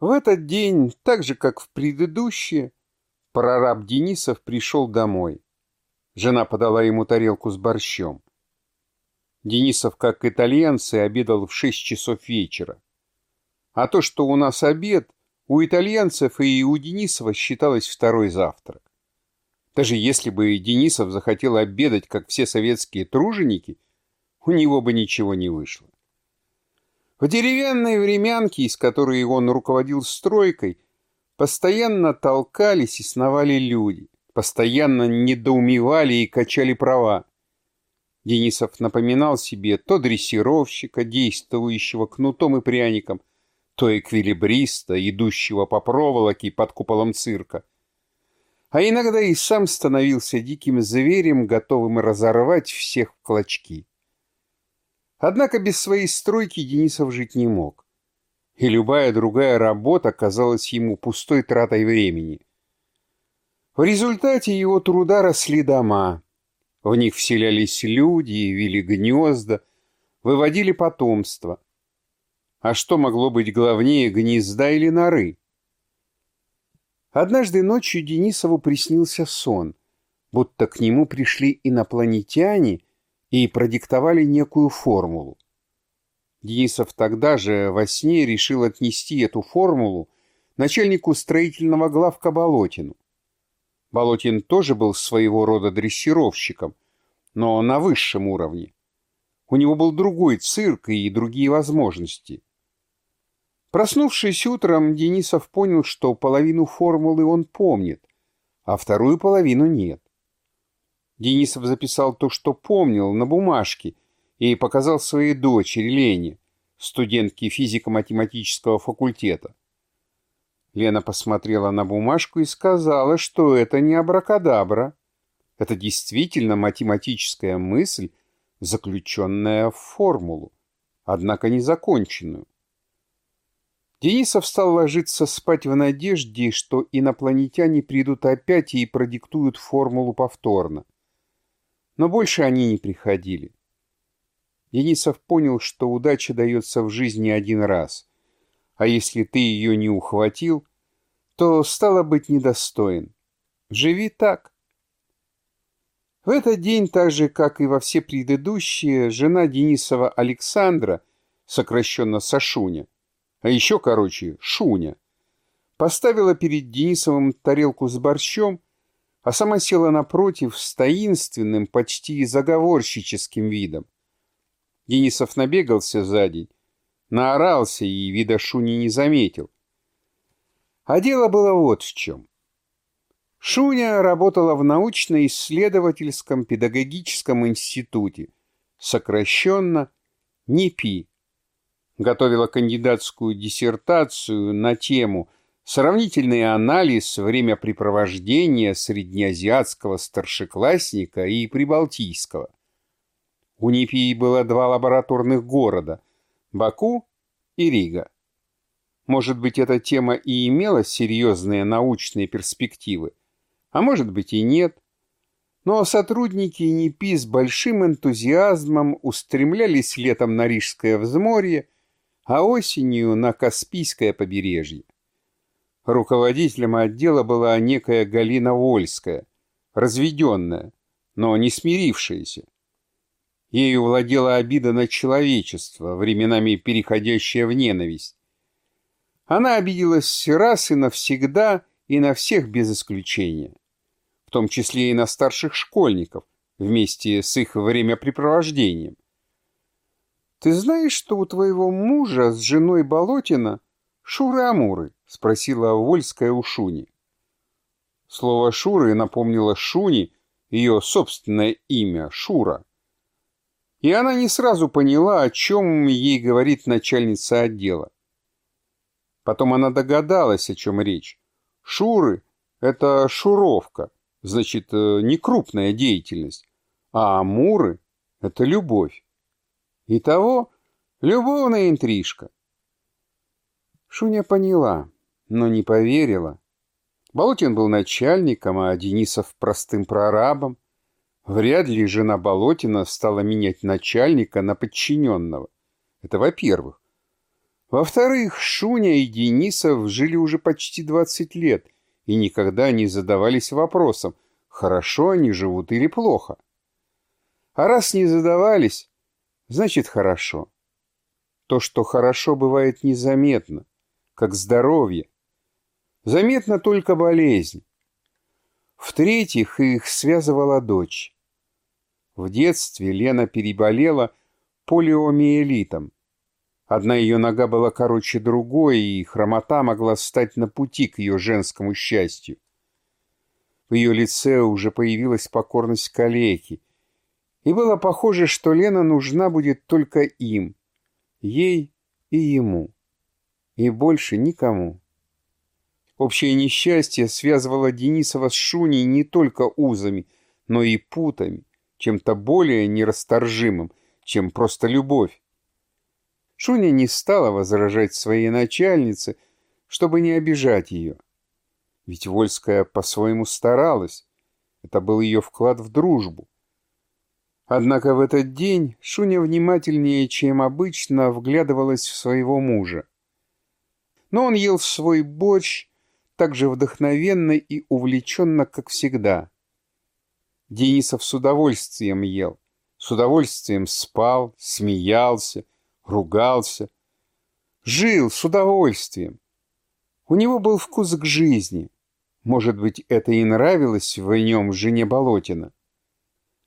В этот день, так же как в предыдущие, прораб Денисов пришел домой. Жена подала ему тарелку с борщом. Денисов, как итальянцы, обедал в шесть часов вечера. А то, что у нас обед, у итальянцев и у Денисова считалось второй завтрак. Даже если бы Денисов захотел обедать, как все советские труженики, у него бы ничего не вышло. В деревянной времянке, из которой он руководил стройкой, постоянно толкались и сновали люди, постоянно недоумевали и качали права. Денисов напоминал себе то дрессировщика, действующего кнутом и пряником, то эквилибриста, идущего по проволоке под куполом цирка. А иногда и сам становился диким зверем, готовым разорвать всех в клочки. Однако без своей стройки Денисов жить не мог. И любая другая работа казалась ему пустой тратой времени. В результате его труда росли дома. В них вселялись люди, вели гнезда, выводили потомство. А что могло быть главнее гнезда или норы? Однажды ночью Денисову приснился сон, будто к нему пришли инопланетяне и продиктовали некую формулу. Денисов тогда же во сне решил отнести эту формулу начальнику строительного главка Болотину. Болотин тоже был своего рода дрессировщиком, но на высшем уровне. У него был другой цирк и другие возможности. Проснувшись утром, Денисов понял, что половину формулы он помнит, а вторую половину нет. Денисов записал то, что помнил, на бумажке и показал своей дочери Лене, студентке физико-математического факультета. Лена посмотрела на бумажку и сказала, что это не абракадабра. Это действительно математическая мысль, заключенная в формулу, однако незаконченную. Денисов стал ложиться спать в надежде, что инопланетяне придут опять и продиктуют формулу повторно но больше они не приходили. Денисов понял, что удача дается в жизни один раз, а если ты ее не ухватил, то стало быть недостоин. Живи так. В этот день, так же, как и во все предыдущие, жена Денисова Александра, сокращенно Сашуня, а еще короче Шуня, поставила перед Денисовым тарелку с борщом а сама села напротив с таинственным, почти заговорщическим видом. Денисов набегался за день, наорался и вида Шуни не заметил. А дело было вот в чем. Шуня работала в научно-исследовательском педагогическом институте, сокращенно НИПИ. Готовила кандидатскую диссертацию на тему Сравнительный анализ времяпрепровождения среднеазиатского старшеклассника и прибалтийского. У Нипии было два лабораторных города – Баку и Рига. Может быть, эта тема и имела серьезные научные перспективы, а может быть и нет. Но сотрудники НИПИ с большим энтузиазмом устремлялись летом на Рижское взморье, а осенью на Каспийское побережье. Руководителем отдела была некая Галина Вольская, разведенная, но не смирившаяся. Ею владела обида на человечество, временами переходящая в ненависть. Она обиделась раз и навсегда, и на всех без исключения, в том числе и на старших школьников, вместе с их времяпрепровождением. «Ты знаешь, что у твоего мужа с женой Болотина шуры-амуры?» — спросила Вольская у Шуни. Слово «Шуры» напомнило Шуни ее собственное имя — Шура. И она не сразу поняла, о чем ей говорит начальница отдела. Потом она догадалась, о чем речь. Шуры — это шуровка, значит, э, не крупная деятельность, а амуры — это любовь. Итого любовная интрижка. Шуня поняла но не поверила. Болотин был начальником, а Денисов простым прорабом. Вряд ли жена Болотина стала менять начальника на подчиненного. Это во-первых. Во-вторых, Шуня и Денисов жили уже почти 20 лет и никогда не задавались вопросом, хорошо они живут или плохо. А раз не задавались, значит хорошо. То, что хорошо, бывает незаметно, как здоровье. Заметна только болезнь. В-третьих, их связывала дочь. В детстве Лена переболела полиомиелитом. Одна ее нога была короче другой, и хромота могла стать на пути к ее женскому счастью. В ее лице уже появилась покорность калеки, и было похоже, что Лена нужна будет только им, ей и ему, и больше никому. Общее несчастье связывало Денисова с Шуней не только узами, но и путами, чем-то более нерасторжимым, чем просто любовь. Шуня не стала возражать своей начальнице, чтобы не обижать ее. Ведь Вольская по-своему старалась. Это был ее вклад в дружбу. Однако в этот день Шуня внимательнее, чем обычно, вглядывалась в своего мужа. Но он ел свой борщ так же вдохновенно и увлеченно, как всегда. Денисов с удовольствием ел, с удовольствием спал, смеялся, ругался. Жил с удовольствием. У него был вкус к жизни. Может быть, это и нравилось в нем жене Болотина.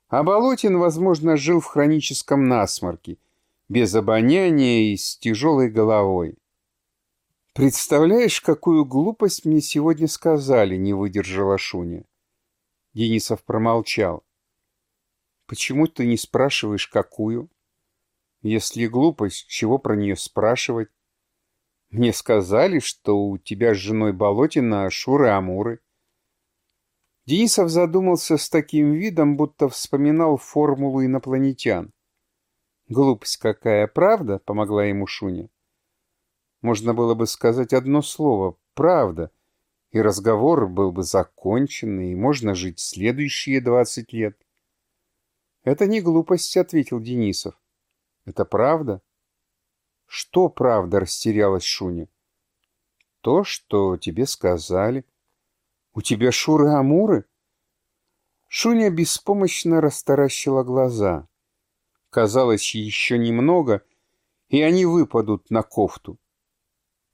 А Болотин, возможно, жил в хроническом насморке, без обоняния и с тяжелой головой. «Представляешь, какую глупость мне сегодня сказали?» — не выдержала Шуня. Денисов промолчал. «Почему ты не спрашиваешь, какую?» «Если глупость, чего про нее спрашивать?» «Мне сказали, что у тебя с женой Болотина шуры-амуры». Денисов задумался с таким видом, будто вспоминал формулу инопланетян. «Глупость какая, правда?» — помогла ему Шуня. Можно было бы сказать одно слово «правда», и разговор был бы закончен, и можно жить следующие двадцать лет. «Это не глупость», — ответил Денисов. «Это правда?» «Что правда?» — растерялась Шуня. «То, что тебе сказали». «У тебя шуры-амуры?» Шуня беспомощно растаращила глаза. Казалось, еще немного, и они выпадут на кофту.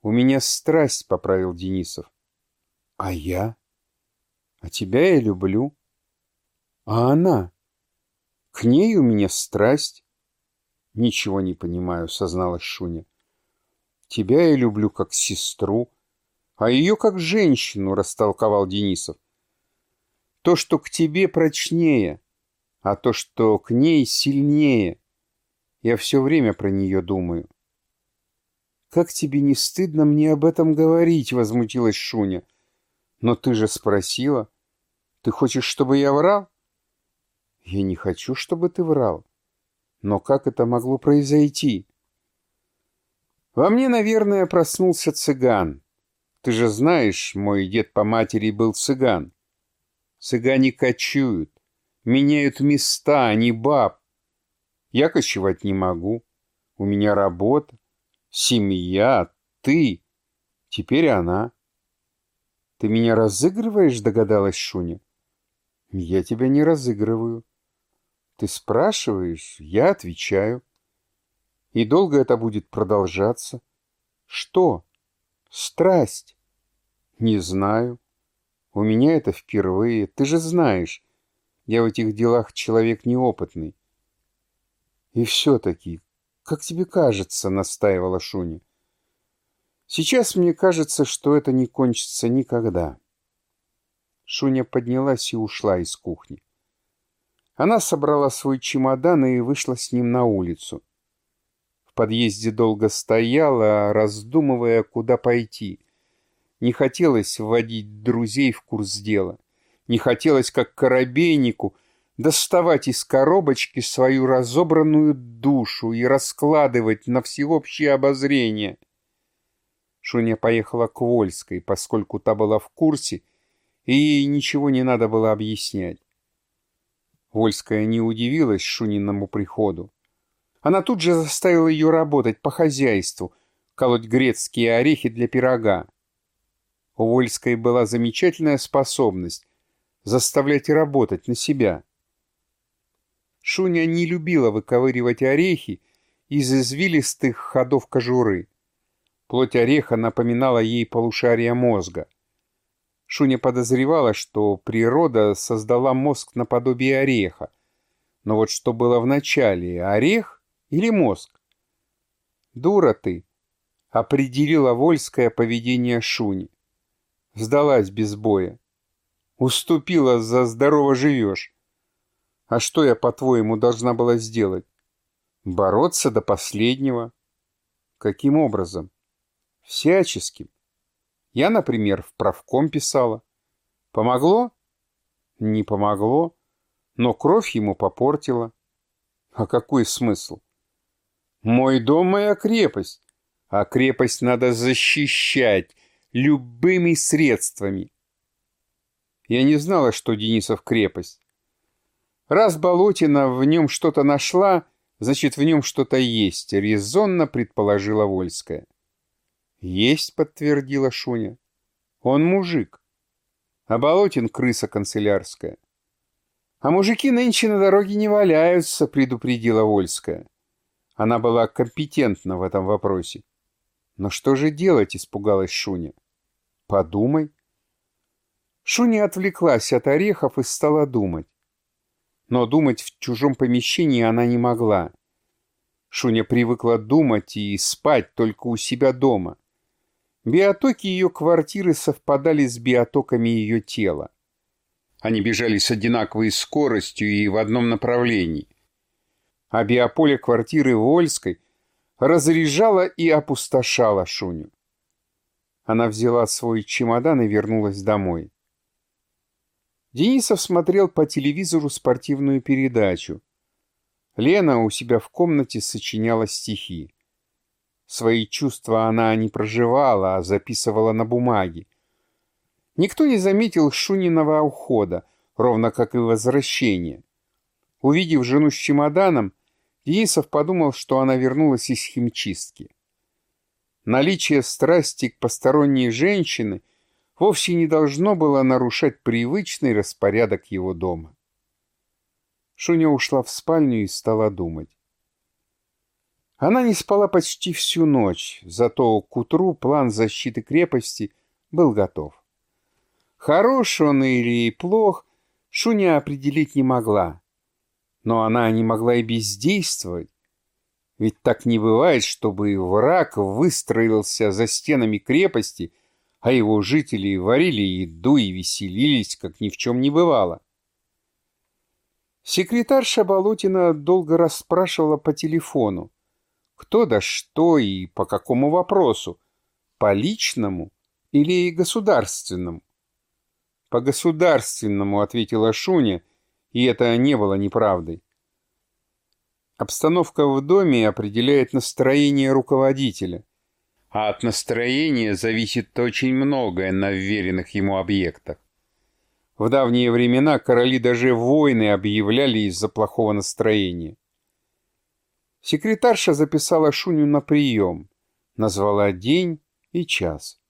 «У меня страсть», — поправил Денисов. «А я? А тебя я люблю. А она? К ней у меня страсть». «Ничего не понимаю», — созналась Шуня. «Тебя я люблю как сестру, а ее как женщину», — растолковал Денисов. «То, что к тебе прочнее, а то, что к ней сильнее. Я все время про нее думаю». «Как тебе не стыдно мне об этом говорить?» — возмутилась Шуня. «Но ты же спросила. Ты хочешь, чтобы я врал?» «Я не хочу, чтобы ты врал. Но как это могло произойти?» «Во мне, наверное, проснулся цыган. Ты же знаешь, мой дед по матери был цыган. Цыгане кочуют, меняют места, а не баб. Я кочевать не могу. У меня работа. Семья, ты. Теперь она. Ты меня разыгрываешь, догадалась Шуня. Я тебя не разыгрываю. Ты спрашиваешь, я отвечаю. И долго это будет продолжаться? Что? Страсть? Не знаю. У меня это впервые. Ты же знаешь, я в этих делах человек неопытный. И все-таки, «Как тебе кажется?» — настаивала Шуня. «Сейчас мне кажется, что это не кончится никогда». Шуня поднялась и ушла из кухни. Она собрала свой чемодан и вышла с ним на улицу. В подъезде долго стояла, раздумывая, куда пойти. Не хотелось вводить друзей в курс дела. Не хотелось, как коробейнику, доставать из коробочки свою разобранную душу и раскладывать на всеобщее обозрение. Шуня поехала к Вольской, поскольку та была в курсе, и ей ничего не надо было объяснять. Вольская не удивилась Шуниному приходу. Она тут же заставила ее работать по хозяйству, колоть грецкие орехи для пирога. У Вольской была замечательная способность заставлять работать на себя. Шуня не любила выковыривать орехи из извилистых ходов кожуры. Плоть ореха напоминала ей полушария мозга. Шуня подозревала, что природа создала мозг наподобие ореха. Но вот что было вначале, орех или мозг? «Дура ты!» — определила Вольское поведение Шуни. Сдалась без боя. Уступила за здорово живешь. А что я, по-твоему, должна была сделать? Бороться до последнего. Каким образом? Всяческим. Я, например, в правком писала. Помогло? Не помогло, но кровь ему попортила. А какой смысл? Мой дом — моя крепость, а крепость надо защищать любыми средствами. Я не знала, что Денисов крепость. Раз Болотина в нем что-то нашла, значит, в нем что-то есть, резонно предположила Вольская. Есть, подтвердила Шуня. Он мужик. А Болотин крыса канцелярская. А мужики нынче на дороге не валяются, предупредила Вольская. Она была компетентна в этом вопросе. Но что же делать, испугалась Шуня. Подумай. Шуня отвлеклась от орехов и стала думать. Но думать в чужом помещении она не могла. Шуня привыкла думать и спать только у себя дома. Биотоки ее квартиры совпадали с биотоками ее тела. Они бежали с одинаковой скоростью и в одном направлении. А биополе квартиры Вольской разряжало и опустошало Шуню. Она взяла свой чемодан и вернулась домой. Денисов смотрел по телевизору спортивную передачу. Лена у себя в комнате сочиняла стихи. Свои чувства она не проживала, а записывала на бумаге. Никто не заметил Шуниного ухода, ровно как и возвращения. Увидев жену с чемоданом, Денисов подумал, что она вернулась из химчистки. Наличие страсти к посторонней женщины вовсе не должно было нарушать привычный распорядок его дома. Шуня ушла в спальню и стала думать. Она не спала почти всю ночь, зато к утру план защиты крепости был готов. Хорош он или плох, Шуня определить не могла. Но она не могла и бездействовать. Ведь так не бывает, чтобы враг выстроился за стенами крепости, а его жители варили еду и веселились, как ни в чем не бывало. Секретарша Болотина долго расспрашивала по телефону, кто да что и по какому вопросу, по личному или государственному. По государственному, ответила Шуня, и это не было неправдой. Обстановка в доме определяет настроение руководителя, а от настроения зависит очень многое на вверенных ему объектах. В давние времена короли даже войны объявляли из-за плохого настроения. Секретарша записала Шуню на прием, назвала день и час.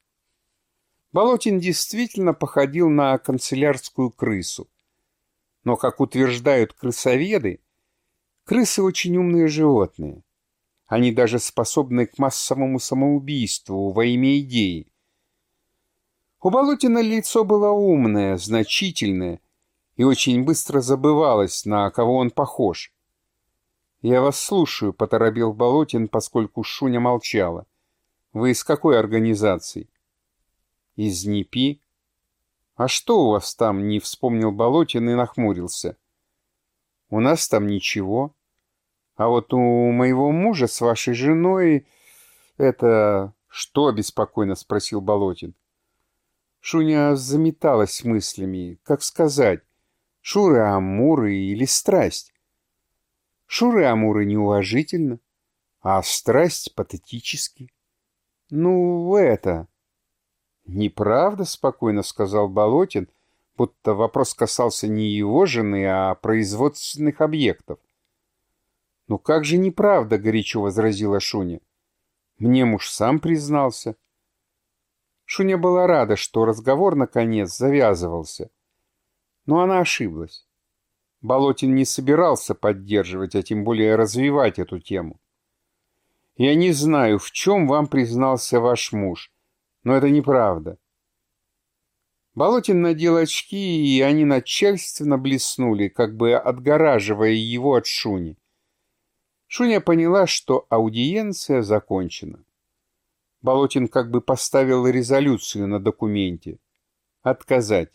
Болотин действительно походил на канцелярскую крысу. Но, как утверждают крысоведы, Крысы очень умные животные. Они даже способны к массовому самоубийству во имя идеи. У Болотина лицо было умное, значительное и очень быстро забывалось, на кого он похож. «Я вас слушаю», — поторопил Болотин, поскольку Шуня молчала. «Вы из какой организации?» «Из НИПИ». «А что у вас там?» — не вспомнил Болотин и нахмурился. «У нас там ничего. А вот у моего мужа с вашей женой... Это... Что? — беспокойно спросил Болотин. Шуня заметалась мыслями. Как сказать? Шуры-амуры или страсть? Шуры-амуры неуважительно, а страсть патетически. Ну, это... Неправда, — спокойно сказал Болотин, будто вопрос касался не его жены, а производственных объектов. «Ну как же неправда?» — горячо возразила Шуня. Мне муж сам признался. Шуня была рада, что разговор, наконец, завязывался. Но она ошиблась. Болотин не собирался поддерживать, а тем более развивать эту тему. «Я не знаю, в чем вам признался ваш муж, но это неправда». Болотин надел очки, и они начальственно блеснули, как бы отгораживая его от Шуни. Шуня поняла, что аудиенция закончена. Болотин как бы поставил резолюцию на документе. Отказать.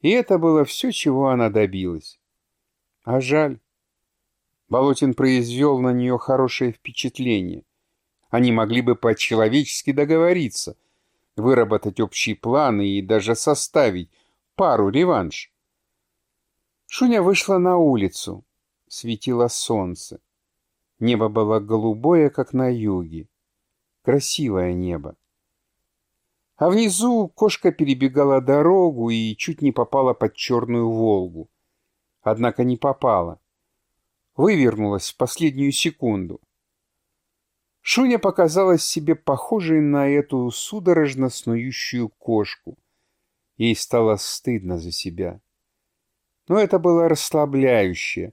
И это было все, чего она добилась. А жаль. Болотин произвел на нее хорошее впечатление. Они могли бы по-человечески договориться, выработать общий план и даже составить пару реванш. Шуня вышла на улицу. Светило солнце. Небо было голубое, как на юге. Красивое небо. А внизу кошка перебегала дорогу и чуть не попала под черную «Волгу». Однако не попала. Вывернулась в последнюю секунду. Шуня показалась себе похожей на эту судорожно снующую кошку. Ей стало стыдно за себя. Но это было расслабляющее,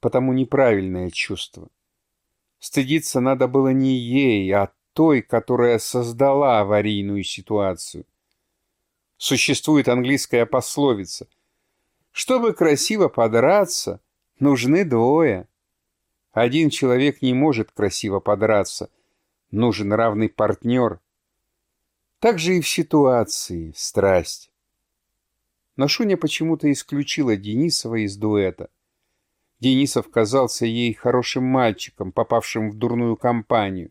потому неправильное чувство. Стыдиться надо было не ей, а той, которая создала аварийную ситуацию. Существует английская пословица. Чтобы красиво подраться, нужны двое. Один человек не может красиво подраться. Нужен равный партнер. Так же и в ситуации страсть. Но Шуня почему-то исключила Денисова из дуэта. Денисов казался ей хорошим мальчиком, попавшим в дурную компанию.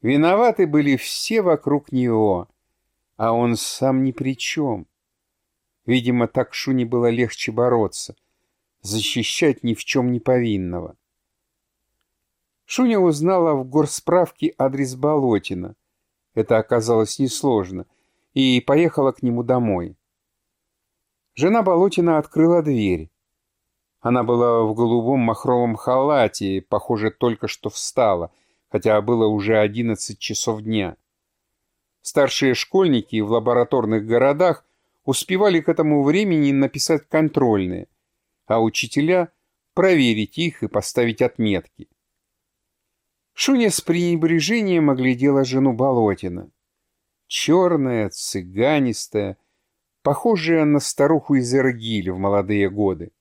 Виноваты были все вокруг него, а он сам ни при чем. Видимо, так Шуне было легче бороться, защищать ни в чем не повинного. Шуня узнала в горсправке адрес Болотина. Это оказалось несложно, и поехала к нему домой. Жена Болотина открыла дверь. Она была в голубом махровом халате, похоже, только что встала, хотя было уже одиннадцать часов дня. Старшие школьники в лабораторных городах успевали к этому времени написать контрольные, а учителя — проверить их и поставить отметки. Шуня с пренебрежением оглядела жену Болотина. Черная, цыганистая, похожая на старуху из Иргиль в молодые годы.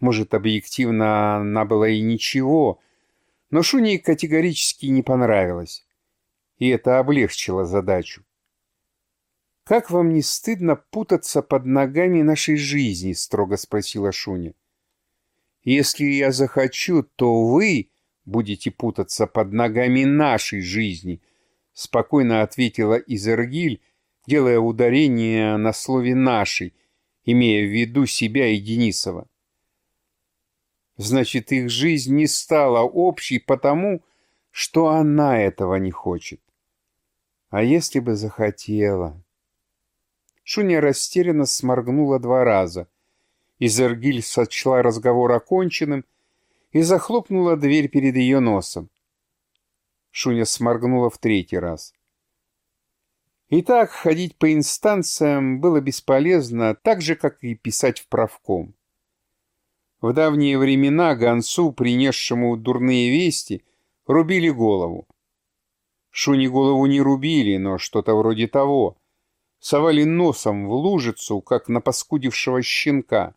Может, объективно она была и ничего, но Шуне категорически не понравилось. И это облегчило задачу. «Как вам не стыдно путаться под ногами нашей жизни?» — строго спросила Шуня. «Если я захочу, то вы будете путаться под ногами нашей жизни», — спокойно ответила Изергиль, делая ударение на слове «нашей», имея в виду себя и Денисова. Значит, их жизнь не стала общей потому, что она этого не хочет. А если бы захотела? Шуня растерянно сморгнула два раза. Изергиль сочла разговор оконченным и захлопнула дверь перед ее носом. Шуня сморгнула в третий раз. Итак, ходить по инстанциям было бесполезно, так же, как и писать в правком. В давние времена гонцу, принесшему дурные вести, рубили голову. Шуни голову не рубили, но что-то вроде того. Совали носом в лужицу, как на паскудившего щенка.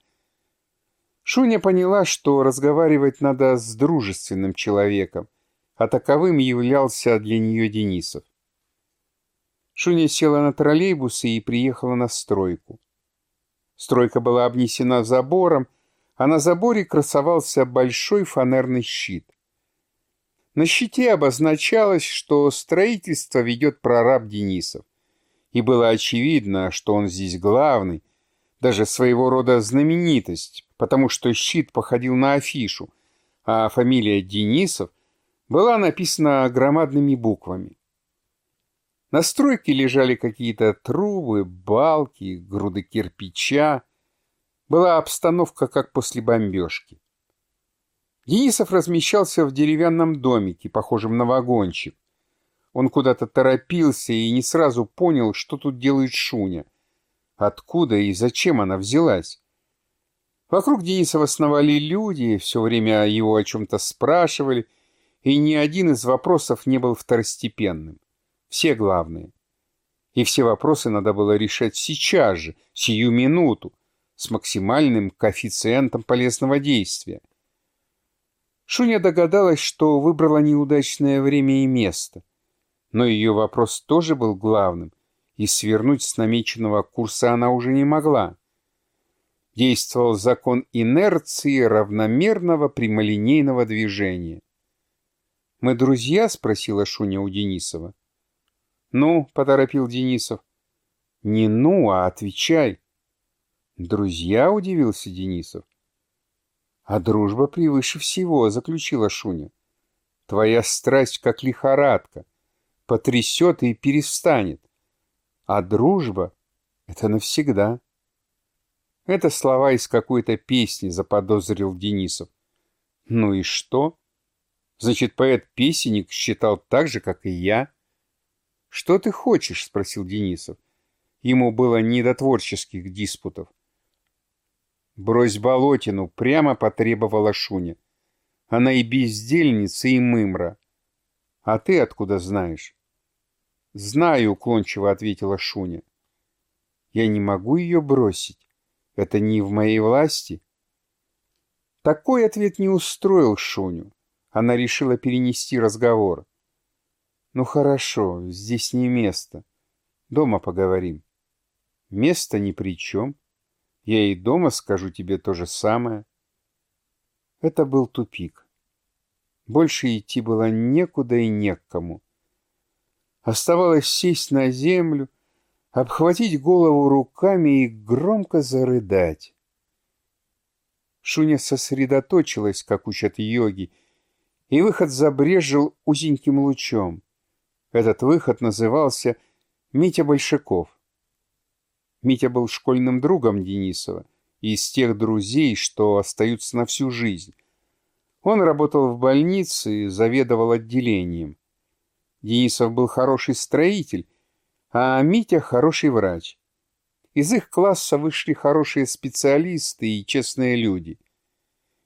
Шуня поняла, что разговаривать надо с дружественным человеком, а таковым являлся для нее Денисов. Шуня села на троллейбус и приехала на стройку. Стройка была обнесена забором, а на заборе красовался большой фанерный щит. На щите обозначалось, что строительство ведет прораб Денисов. И было очевидно, что он здесь главный, даже своего рода знаменитость, потому что щит походил на афишу, а фамилия Денисов была написана громадными буквами. На стройке лежали какие-то трубы, балки, груды кирпича, была обстановка, как после бомбежки. Денисов размещался в деревянном домике, похожем на вагончик. Он куда-то торопился и не сразу понял, что тут делает Шуня. Откуда и зачем она взялась? Вокруг Денисова сновали люди, все время его о чем-то спрашивали, и ни один из вопросов не был второстепенным. Все главные. И все вопросы надо было решать сейчас же, сию минуту, с максимальным коэффициентом полезного действия. Шуня догадалась, что выбрала неудачное время и место. Но ее вопрос тоже был главным, и свернуть с намеченного курса она уже не могла. Действовал закон инерции равномерного прямолинейного движения. «Мы друзья?» — спросила Шуня у Денисова. «Ну», — поторопил Денисов. «Не ну, а отвечай». «Друзья?» — удивился Денисов. «А дружба превыше всего», — заключила Шуня. «Твоя страсть как лихорадка, потрясет и перестанет. А дружба — это навсегда». Это слова из какой-то песни, заподозрил Денисов. Ну и что? Значит, поэт-песенник считал так же, как и я. Что ты хочешь? Спросил Денисов. Ему было не до творческих диспутов. Брось болотину, прямо потребовала Шуня. Она и бездельница, и мымра. А ты откуда знаешь? Знаю, уклончиво ответила Шуня. Я не могу ее бросить. Это не в моей власти. Такой ответ не устроил Шуню. Она решила перенести разговор. Ну хорошо, здесь не место. Дома поговорим. Место ни при чем. Я и дома скажу тебе то же самое. Это был тупик. Больше идти было некуда и не к кому. Оставалось сесть на землю, обхватить голову руками и громко зарыдать. Шуня сосредоточилась, как учат йоги, и выход забрежил узеньким лучом. Этот выход назывался Митя Большаков. Митя был школьным другом Денисова, из тех друзей, что остаются на всю жизнь. Он работал в больнице и заведовал отделением. Денисов был хороший строитель, а Митя хороший врач. Из их класса вышли хорошие специалисты и честные люди.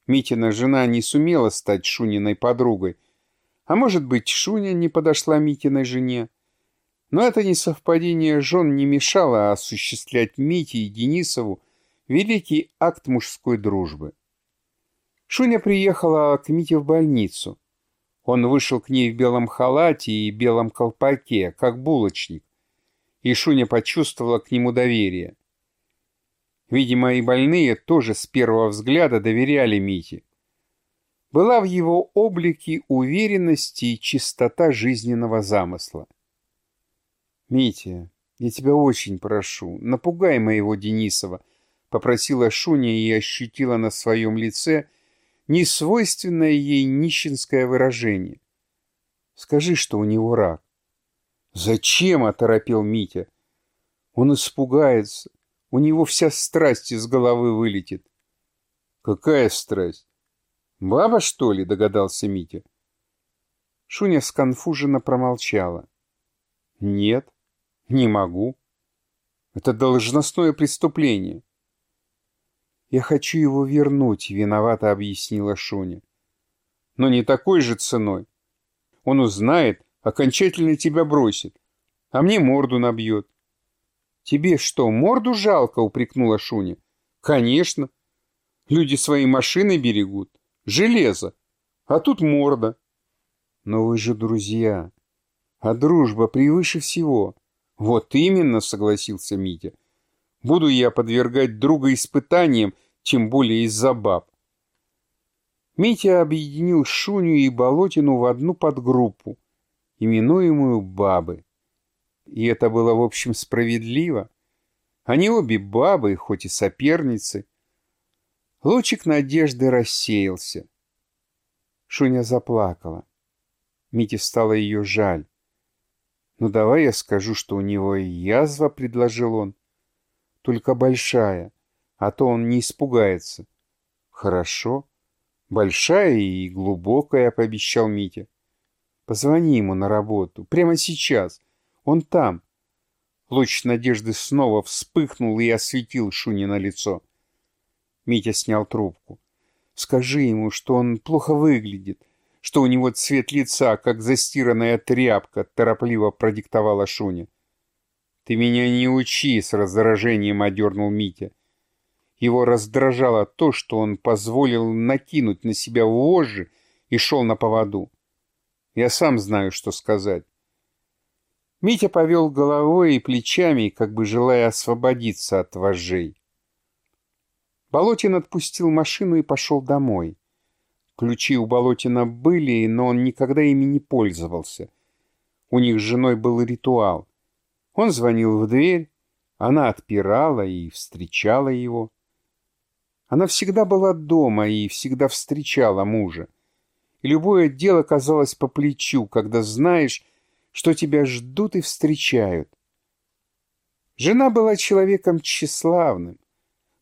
Митина жена не сумела стать Шуниной подругой, а может быть, Шуня не подошла Митиной жене. Но это несовпадение жен не мешало осуществлять Мите и Денисову великий акт мужской дружбы. Шуня приехала к Мите в больницу. Он вышел к ней в белом халате и белом колпаке, как булочник и Шуня почувствовала к нему доверие. Видимо, и больные тоже с первого взгляда доверяли Мите. Была в его облике уверенность и чистота жизненного замысла. «Митя, я тебя очень прошу, напугай моего Денисова», — попросила Шуня и ощутила на своем лице несвойственное ей нищенское выражение. «Скажи, что у него рак». «Зачем?» — оторопел Митя. «Он испугается. У него вся страсть из головы вылетит». «Какая страсть? Баба, что ли?» — догадался Митя. Шуня сконфуженно промолчала. «Нет, не могу. Это должностное преступление». «Я хочу его вернуть», — виновато объяснила Шуня. «Но не такой же ценой. Он узнает, окончательно тебя бросит, а мне морду набьет. Тебе что, морду жалко? упрекнула Шуня. Конечно. Люди свои машины берегут. Железо. А тут морда. Но вы же друзья. А дружба превыше всего. Вот именно, согласился Митя. Буду я подвергать друга испытаниям, тем более из-за баб. Митя объединил Шуню и Болотину в одну подгруппу, именуемую бабы. И это было, в общем, справедливо. Они обе бабы, хоть и соперницы. Лучик надежды рассеялся. Шуня заплакала. Мите стало ее жаль. «Ну давай я скажу, что у него язва», — предложил он. «Только большая, а то он не испугается». «Хорошо. Большая и глубокая, пообещал Митя. Позвони ему на работу. Прямо сейчас. Он там. Луч надежды снова вспыхнул и осветил Шуни на лицо. Митя снял трубку. Скажи ему, что он плохо выглядит, что у него цвет лица, как застиранная тряпка, торопливо продиктовала Шуня. «Ты меня не учи!» — с раздражением одернул Митя. Его раздражало то, что он позволил накинуть на себя вожжи и шел на поводу. Я сам знаю, что сказать. Митя повел головой и плечами, как бы желая освободиться от вожжей. Болотин отпустил машину и пошел домой. Ключи у Болотина были, но он никогда ими не пользовался. У них с женой был ритуал. Он звонил в дверь, она отпирала и встречала его. Она всегда была дома и всегда встречала мужа. И любое дело казалось по плечу, когда знаешь, что тебя ждут и встречают. Жена была человеком тщеславным.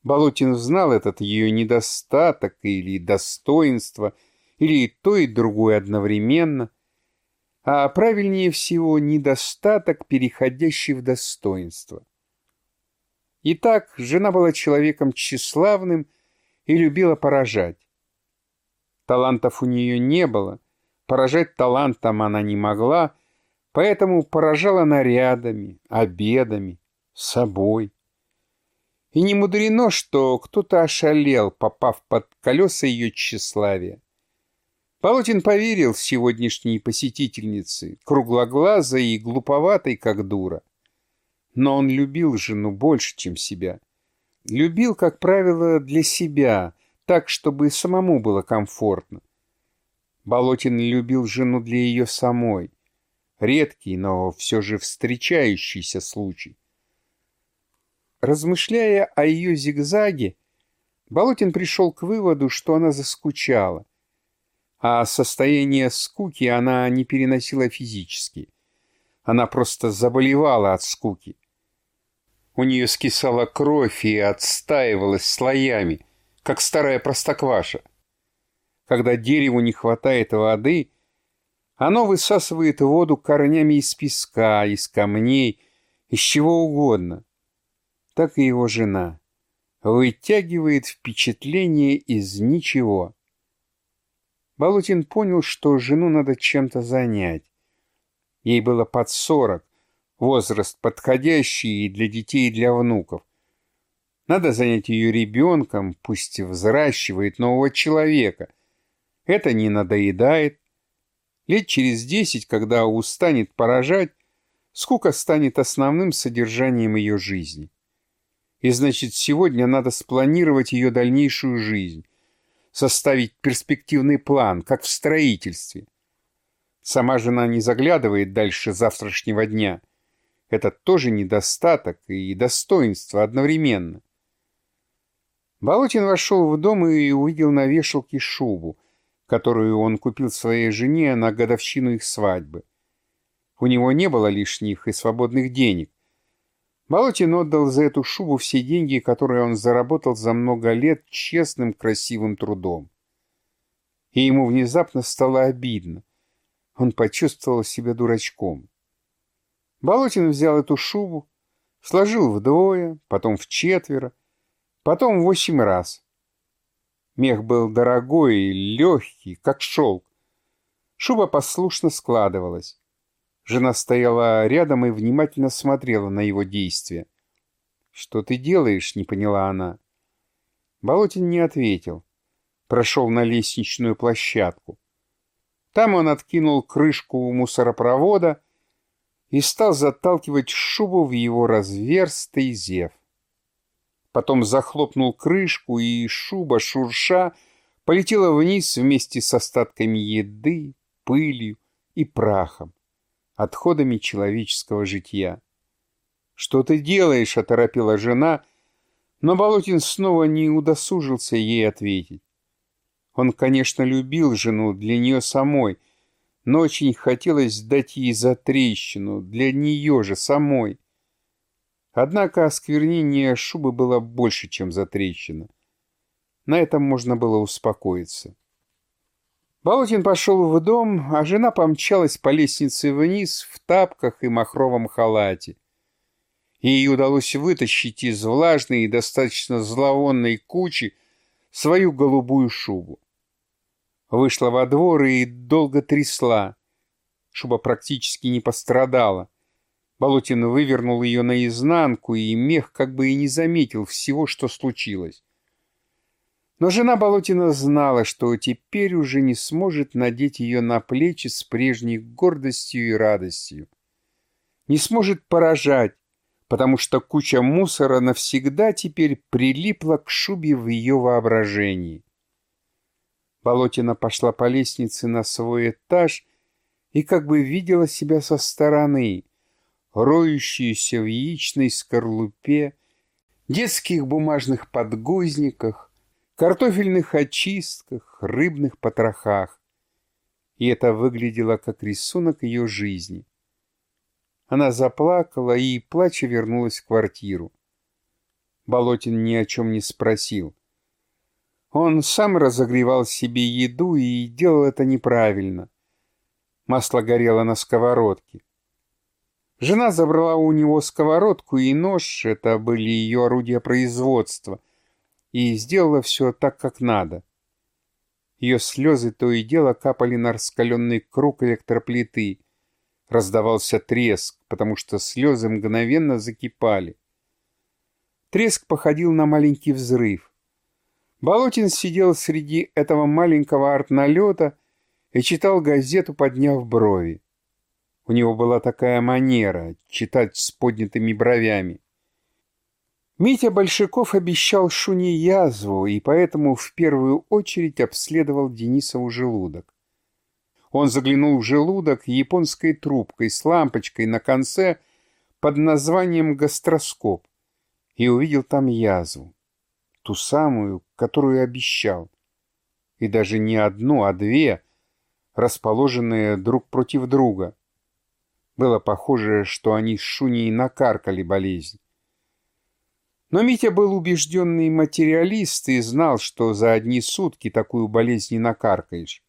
Болотин знал этот ее недостаток или достоинство, или то и другое одновременно, а правильнее всего недостаток, переходящий в достоинство. Итак, жена была человеком тщеславным и любила поражать. Талантов у нее не было, поражать талантом она не могла, поэтому поражала нарядами, обедами, собой. И не мудрено, что кто-то ошалел, попав под колеса ее тщеславия. Полотин поверил сегодняшней посетительнице, круглоглазой и глуповатой, как дура. Но он любил жену больше, чем себя. Любил, как правило, для себя, так, чтобы самому было комфортно. Болотин любил жену для ее самой. Редкий, но все же встречающийся случай. Размышляя о ее зигзаге, Болотин пришел к выводу, что она заскучала. А состояние скуки она не переносила физически. Она просто заболевала от скуки. У нее скисала кровь и отстаивалась слоями, как старая простокваша. Когда дереву не хватает воды, оно высасывает воду корнями из песка, из камней, из чего угодно. Так и его жена вытягивает впечатление из ничего. Балутин понял, что жену надо чем-то занять. Ей было под сорок, возраст подходящий и для детей, и для внуков. Надо занять ее ребенком, пусть взращивает нового человека. Это не надоедает. Лет через десять, когда устанет поражать, скука станет основным содержанием ее жизни. И значит, сегодня надо спланировать ее дальнейшую жизнь, составить перспективный план, как в строительстве. Сама жена не заглядывает дальше завтрашнего дня – это тоже недостаток и достоинство одновременно. Болотин вошел в дом и увидел на вешалке шубу, которую он купил своей жене на годовщину их свадьбы. У него не было лишних и свободных денег. Болотин отдал за эту шубу все деньги, которые он заработал за много лет честным, красивым трудом. И ему внезапно стало обидно. Он почувствовал себя дурачком. Болотин взял эту шубу, сложил вдвое, потом в четверо, потом в восемь раз. Мех был дорогой и легкий, как шелк. Шуба послушно складывалась. Жена стояла рядом и внимательно смотрела на его действия. «Что ты делаешь?» — не поняла она. Болотин не ответил. Прошел на лестничную площадку. Там он откинул крышку мусоропровода и стал заталкивать шубу в его разверстый зев. Потом захлопнул крышку, и шуба, шурша, полетела вниз вместе с остатками еды, пылью и прахом, отходами человеческого житья. «Что ты делаешь?» — оторопила жена, но Болотин снова не удосужился ей ответить. Он, конечно, любил жену для нее самой — но очень хотелось дать ей затрещину для нее же самой. Однако осквернение шубы было больше, чем затрещина. На этом можно было успокоиться. Болотин пошел в дом, а жена помчалась по лестнице вниз в тапках и махровом халате. Ей удалось вытащить из влажной и достаточно зловонной кучи свою голубую шубу. Вышла во двор и долго трясла. Шуба практически не пострадала. Болотин вывернул ее наизнанку, и мех как бы и не заметил всего, что случилось. Но жена Болотина знала, что теперь уже не сможет надеть ее на плечи с прежней гордостью и радостью. Не сможет поражать, потому что куча мусора навсегда теперь прилипла к шубе в ее воображении. Болотина пошла по лестнице на свой этаж и как бы видела себя со стороны, роющуюся в яичной скорлупе, детских бумажных подгузниках, картофельных очистках, рыбных потрохах. И это выглядело как рисунок ее жизни. Она заплакала и, плача, вернулась в квартиру. Болотин ни о чем не спросил. Он сам разогревал себе еду и делал это неправильно. Масло горело на сковородке. Жена забрала у него сковородку и нож, это были ее орудия производства — и сделала все так, как надо. Ее слезы то и дело капали на раскаленный круг электроплиты. Раздавался треск, потому что слезы мгновенно закипали. Треск походил на маленький взрыв. Болотин сидел среди этого маленького артналета и читал газету, подняв брови. У него была такая манера читать с поднятыми бровями. Митя Большаков обещал Шуне язву и поэтому в первую очередь обследовал Денисову желудок. Он заглянул в желудок японской трубкой с лампочкой на конце под названием гастроскоп и увидел там язву, ту самую, которую обещал. И даже не одну, а две, расположенные друг против друга. Было похоже, что они с Шуней накаркали болезнь. Но Митя был убежденный материалист и знал, что за одни сутки такую болезнь не накаркаешь.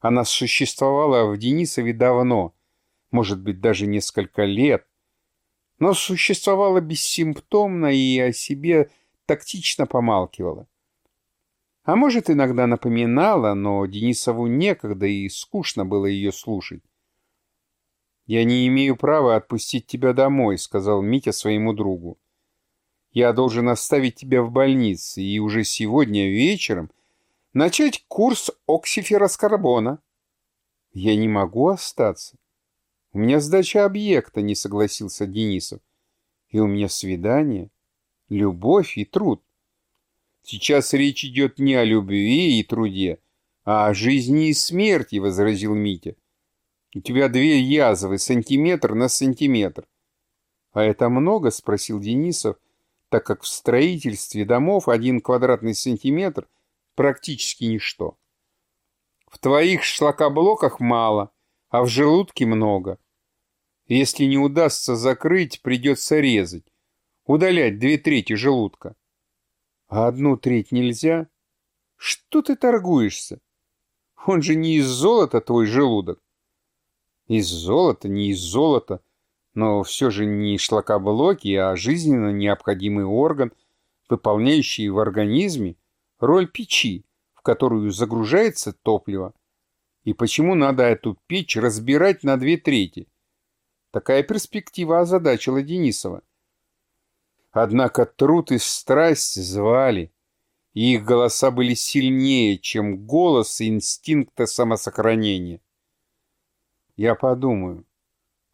Она существовала в Денисове давно, может быть, даже несколько лет, но существовала бессимптомно и о себе тактично помалкивала. А может, иногда напоминала, но Денисову некогда и скучно было ее слушать. «Я не имею права отпустить тебя домой», — сказал Митя своему другу. Я должен оставить тебя в больнице и уже сегодня вечером начать курс оксифероскарбона. Я не могу остаться. У меня сдача объекта, не согласился Денисов. И у меня свидание, любовь и труд. Сейчас речь идет не о любви и труде, а о жизни и смерти, возразил Митя. У тебя две язвы, сантиметр на сантиметр. А это много? спросил Денисов, — так как в строительстве домов один квадратный сантиметр практически ничто. В твоих шлакоблоках мало, а в желудке много. Если не удастся закрыть, придется резать, удалять две трети желудка. А одну треть нельзя? Что ты торгуешься? Он же не из золота твой желудок. Из золота, не из золота, но все же не шлакоблоки, а жизненно необходимый орган, выполняющий в организме роль печи, в которую загружается топливо. И почему надо эту печь разбирать на две трети? Такая перспектива озадачила Денисова. Однако труд и страсть звали, и их голоса были сильнее, чем голос инстинкта самосохранения. Я подумаю,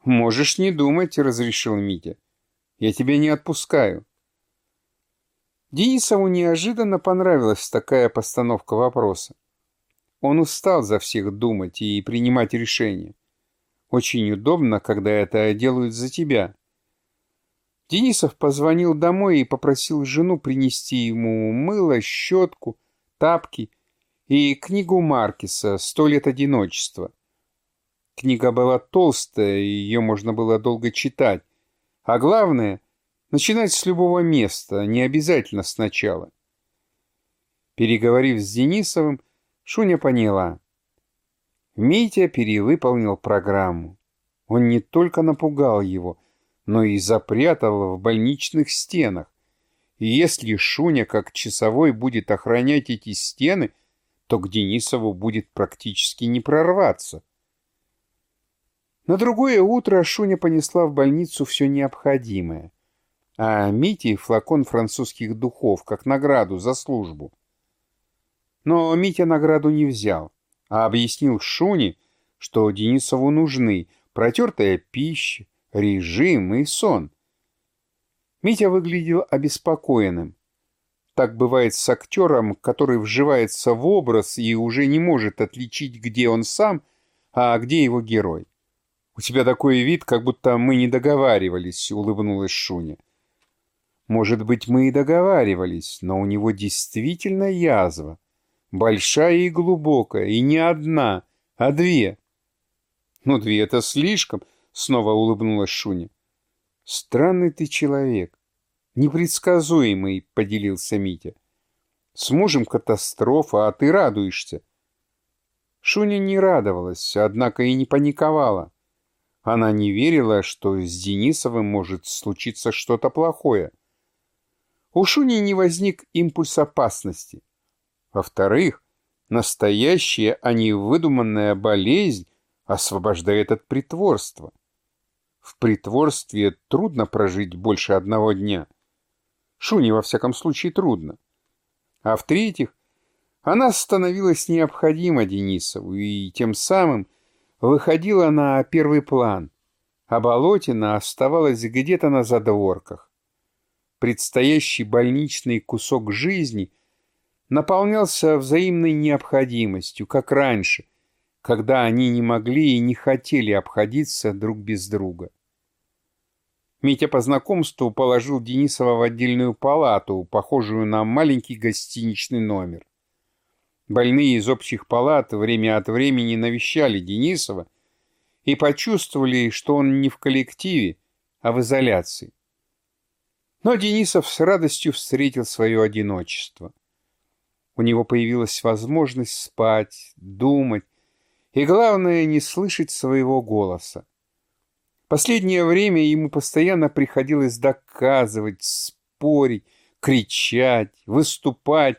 «Можешь не думать», — разрешил Митя. «Я тебя не отпускаю». Денисову неожиданно понравилась такая постановка вопроса. Он устал за всех думать и принимать решения. Очень удобно, когда это делают за тебя. Денисов позвонил домой и попросил жену принести ему мыло, щетку, тапки и книгу Маркиса «Сто лет одиночества». Книга была толстая, и ее можно было долго читать. А главное, начинать с любого места, не обязательно сначала. Переговорив с Денисовым, Шуня поняла. Митя перевыполнил программу. Он не только напугал его, но и запрятал в больничных стенах. И если Шуня как часовой будет охранять эти стены, то к Денисову будет практически не прорваться. На другое утро Шуня понесла в больницу все необходимое, а Мите флакон французских духов как награду за службу. Но Митя награду не взял а объяснил Шуне, что Денисову нужны протертая пища, режим и сон. Митя выглядел обеспокоенным. Так бывает с актером, который вживается в образ и уже не может отличить, где он сам, а где его герой. «У тебя такой вид, как будто мы не договаривались», — улыбнулась Шуня. «Может быть, мы и договаривались, но у него действительно язва. Большая и глубокая, и не одна, а две. Ну, две — это слишком, — снова улыбнулась Шуня. Странный ты человек. Непредсказуемый, — поделился Митя. С мужем катастрофа, а ты радуешься. Шуня не радовалась, однако и не паниковала. Она не верила, что с Денисовым может случиться что-то плохое. У Шуни не возник импульс опасности. Во-вторых, настоящая, а не выдуманная болезнь освобождает от притворства. В притворстве трудно прожить больше одного дня. Шуне, во всяком случае, трудно. А в-третьих, она становилась необходима Денисову и тем самым выходила на первый план, а Болотина оставалась где-то на задворках. Предстоящий больничный кусок жизни – наполнялся взаимной необходимостью, как раньше, когда они не могли и не хотели обходиться друг без друга. Митя по знакомству положил Денисова в отдельную палату, похожую на маленький гостиничный номер. Больные из общих палат время от времени навещали Денисова и почувствовали, что он не в коллективе, а в изоляции. Но Денисов с радостью встретил свое одиночество. У него появилась возможность спать, думать и, главное, не слышать своего голоса. Последнее время ему постоянно приходилось доказывать, спорить, кричать, выступать,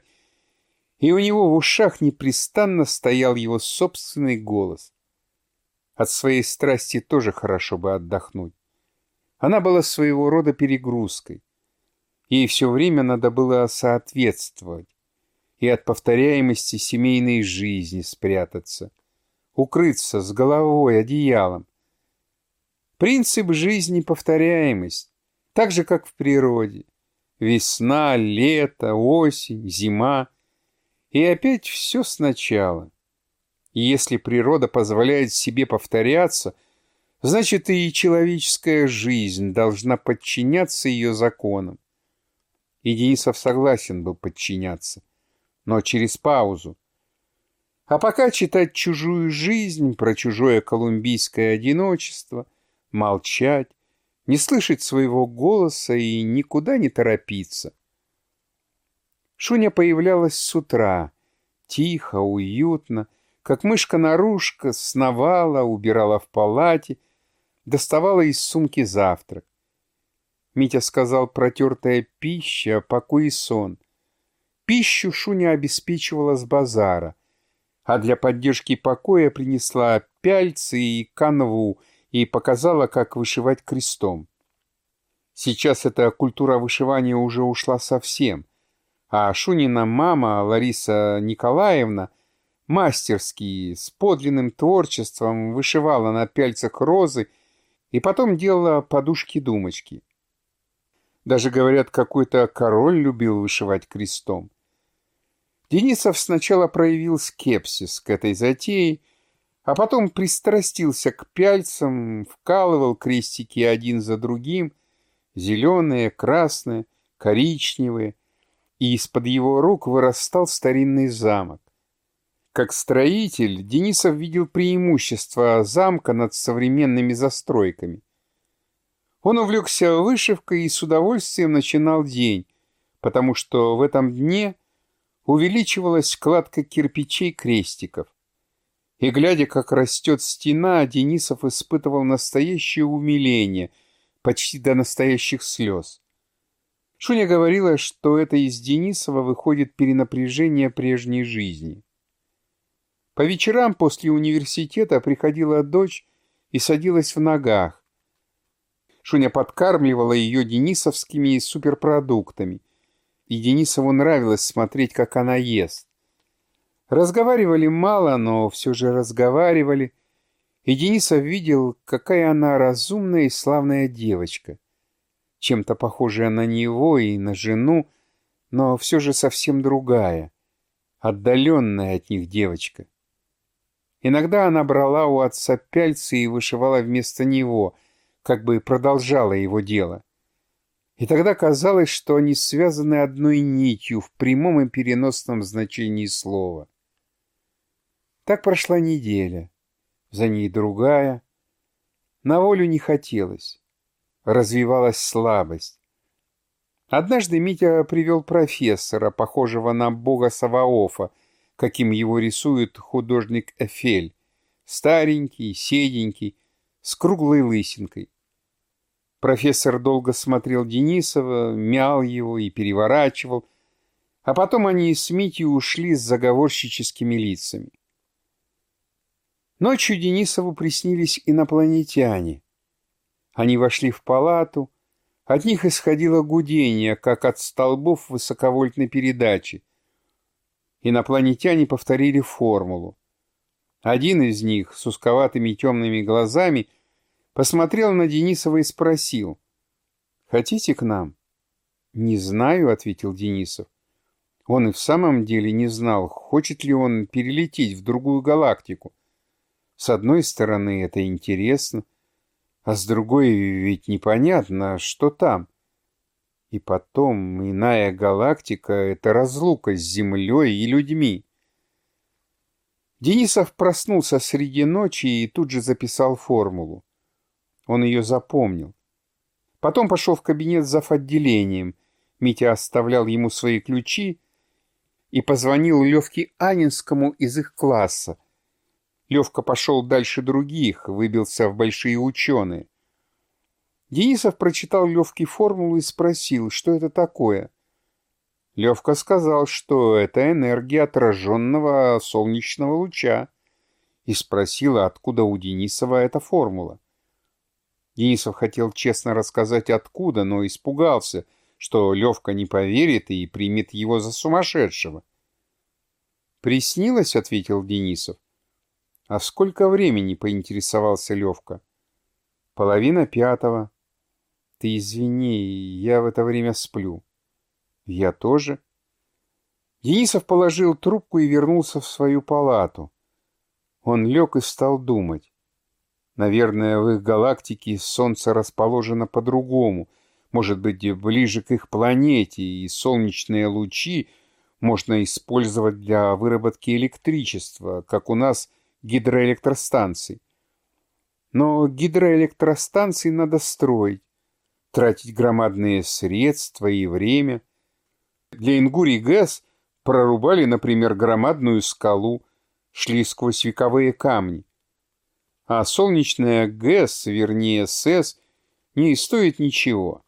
и у него в ушах непрестанно стоял его собственный голос. От своей страсти тоже хорошо бы отдохнуть. Она была своего рода перегрузкой. Ей все время надо было соответствовать и от повторяемости семейной жизни спрятаться, укрыться с головой одеялом. Принцип жизни — повторяемость, так же, как в природе. Весна, лето, осень, зима. И опять все сначала. И если природа позволяет себе повторяться, значит и человеческая жизнь должна подчиняться ее законам. И Денисов согласен был подчиняться но через паузу. А пока читать чужую жизнь, про чужое колумбийское одиночество, молчать, не слышать своего голоса и никуда не торопиться. Шуня появлялась с утра, тихо, уютно, как мышка-нарушка, сновала, убирала в палате, доставала из сумки завтрак. Митя сказал протертая пища, покой и сон. Пищу Шуня обеспечивала с базара, а для поддержки покоя принесла пяльцы и канву и показала, как вышивать крестом. Сейчас эта культура вышивания уже ушла совсем, а Шунина мама Лариса Николаевна мастерски, с подлинным творчеством вышивала на пяльцах розы и потом делала подушки-думочки. Даже, говорят, какой-то король любил вышивать крестом. Денисов сначала проявил скепсис к этой затее, а потом пристрастился к пяльцам, вкалывал крестики один за другим, зеленые, красные, коричневые, и из-под его рук вырастал старинный замок. Как строитель, Денисов видел преимущество замка над современными застройками. Он увлекся вышивкой и с удовольствием начинал день, потому что в этом дне – увеличивалась складка кирпичей крестиков. И, глядя, как растет стена, Денисов испытывал настоящее умиление, почти до настоящих слез. Шуня говорила, что это из Денисова выходит перенапряжение прежней жизни. По вечерам после университета приходила дочь и садилась в ногах. Шуня подкармливала ее денисовскими суперпродуктами, и Денисову нравилось смотреть, как она ест. Разговаривали мало, но все же разговаривали, и Денисов видел, какая она разумная и славная девочка, чем-то похожая на него и на жену, но все же совсем другая, отдаленная от них девочка. Иногда она брала у отца пяльцы и вышивала вместо него, как бы продолжала его дело. И тогда казалось, что они связаны одной нитью в прямом и переносном значении слова. Так прошла неделя, за ней другая. На волю не хотелось, развивалась слабость. Однажды Митя привел профессора, похожего на бога Саваофа, каким его рисует художник Эфель, старенький, седенький, с круглой лысинкой. Профессор долго смотрел Денисова, мял его и переворачивал, а потом они с Митей ушли с заговорщическими лицами. Ночью Денисову приснились инопланетяне. Они вошли в палату, от них исходило гудение, как от столбов высоковольтной передачи. Инопланетяне повторили формулу. Один из них с узковатыми темными глазами посмотрел на Денисова и спросил. «Хотите к нам?» «Не знаю», — ответил Денисов. Он и в самом деле не знал, хочет ли он перелететь в другую галактику. С одной стороны, это интересно, а с другой ведь непонятно, что там. И потом, иная галактика — это разлука с Землей и людьми. Денисов проснулся среди ночи и тут же записал формулу. Он ее запомнил. Потом пошел в кабинет за отделением. Митя оставлял ему свои ключи и позвонил Левке Анинскому из их класса. Левка пошел дальше других, выбился в большие ученые. Денисов прочитал Левке формулу и спросил, что это такое. Левка сказал, что это энергия отраженного солнечного луча, и спросила, откуда у Денисова эта формула. Денисов хотел честно рассказать откуда, но испугался, что Левка не поверит и примет его за сумасшедшего. «Приснилось?» — ответил Денисов. «А сколько времени?» — поинтересовался Левка. «Половина пятого». «Ты извини, я в это время сплю». «Я тоже». Денисов положил трубку и вернулся в свою палату. Он лег и стал думать. Наверное, в их галактике Солнце расположено по-другому, может быть, ближе к их планете, и солнечные лучи можно использовать для выработки электричества, как у нас гидроэлектростанций. Но гидроэлектростанции надо строить, тратить громадные средства и время. Для Ингурий ГЭС прорубали, например, громадную скалу, шли сквозь вековые камни а солнечная ГЭС, вернее СЭС, не стоит ничего.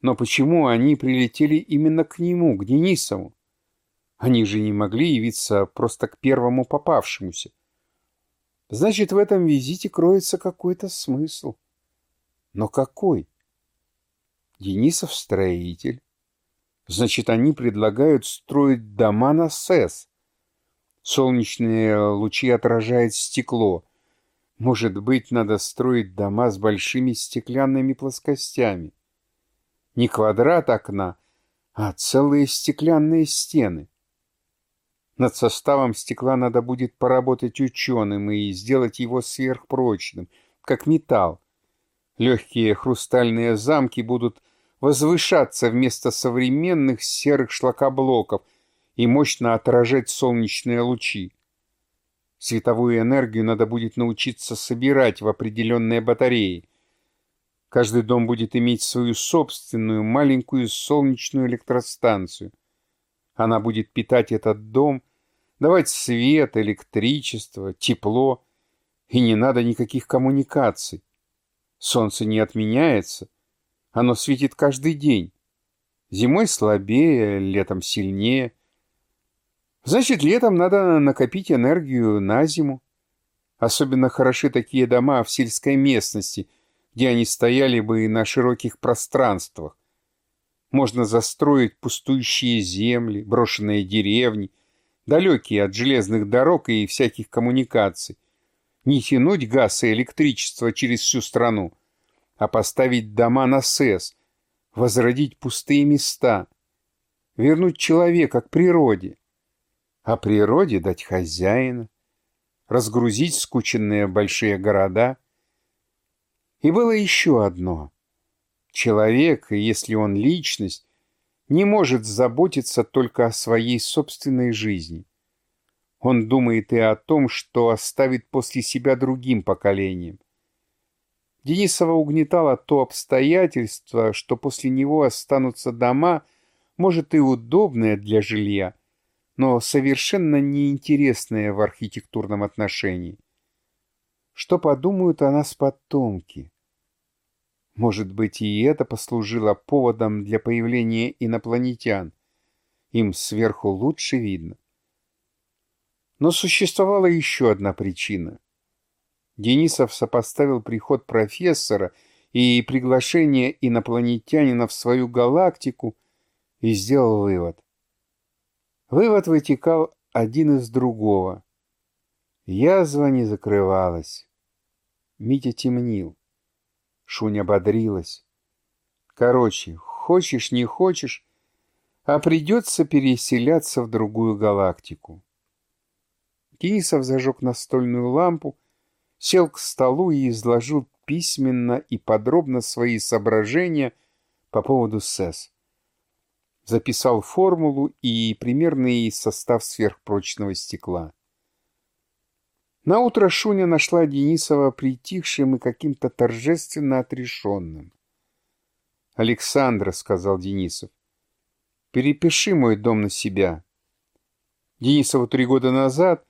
Но почему они прилетели именно к нему, к Денисову? Они же не могли явиться просто к первому попавшемуся. Значит, в этом визите кроется какой-то смысл. Но какой? Денисов строитель. Значит, они предлагают строить дома на СЭС. Солнечные лучи отражает стекло — может быть, надо строить дома с большими стеклянными плоскостями. Не квадрат окна, а целые стеклянные стены. Над составом стекла надо будет поработать ученым и сделать его сверхпрочным, как металл. Легкие хрустальные замки будут возвышаться вместо современных серых шлакоблоков и мощно отражать солнечные лучи. Световую энергию надо будет научиться собирать в определенные батареи. Каждый дом будет иметь свою собственную маленькую солнечную электростанцию. Она будет питать этот дом, давать свет, электричество, тепло, и не надо никаких коммуникаций. Солнце не отменяется, оно светит каждый день. Зимой слабее, летом сильнее. Значит, летом надо накопить энергию на зиму. Особенно хороши такие дома в сельской местности, где они стояли бы на широких пространствах. Можно застроить пустующие земли, брошенные деревни, далекие от железных дорог и всяких коммуникаций. Не тянуть газ и электричество через всю страну, а поставить дома на СЭС, возродить пустые места, вернуть человека к природе, а природе дать хозяина, разгрузить скученные большие города. И было еще одно. Человек, если он личность, не может заботиться только о своей собственной жизни. Он думает и о том, что оставит после себя другим поколениям. Денисова угнетало то обстоятельство, что после него останутся дома, может, и удобные для жилья, но совершенно неинтересные в архитектурном отношении. Что подумают о нас потомки? Может быть, и это послужило поводом для появления инопланетян. Им сверху лучше видно. Но существовала еще одна причина. Денисов сопоставил приход профессора и приглашение инопланетянина в свою галактику и сделал вывод. Вывод вытекал один из другого. Язва не закрывалась. Митя темнил. Шуня бодрилась. Короче, хочешь, не хочешь, а придется переселяться в другую галактику. Денисов зажег настольную лампу, сел к столу и изложил письменно и подробно свои соображения по поводу СЭС. Записал формулу и примерный состав сверхпрочного стекла. На утро Шуня нашла Денисова притихшим и каким-то торжественно отрешенным. «Александра», — сказал Денисов, — «перепиши мой дом на себя». Денисову три года назад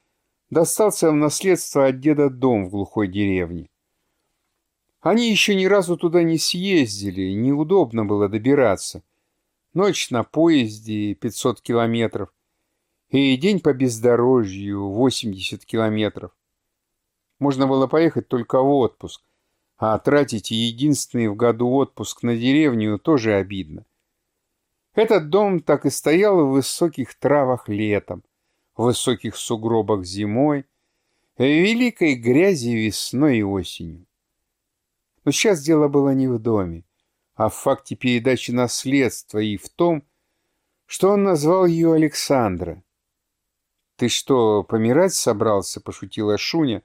достался в наследство от деда дом в глухой деревне. Они еще ни разу туда не съездили, неудобно было добираться. Ночь на поезде 500 километров и день по бездорожью 80 километров. Можно было поехать только в отпуск, а тратить единственный в году отпуск на деревню тоже обидно. Этот дом так и стоял в высоких травах летом, в высоких сугробах зимой, в великой грязи весной и осенью. Но сейчас дело было не в доме, а в факте передачи наследства и в том, что он назвал ее Александра. «Ты что, помирать собрался?» — пошутила Шуня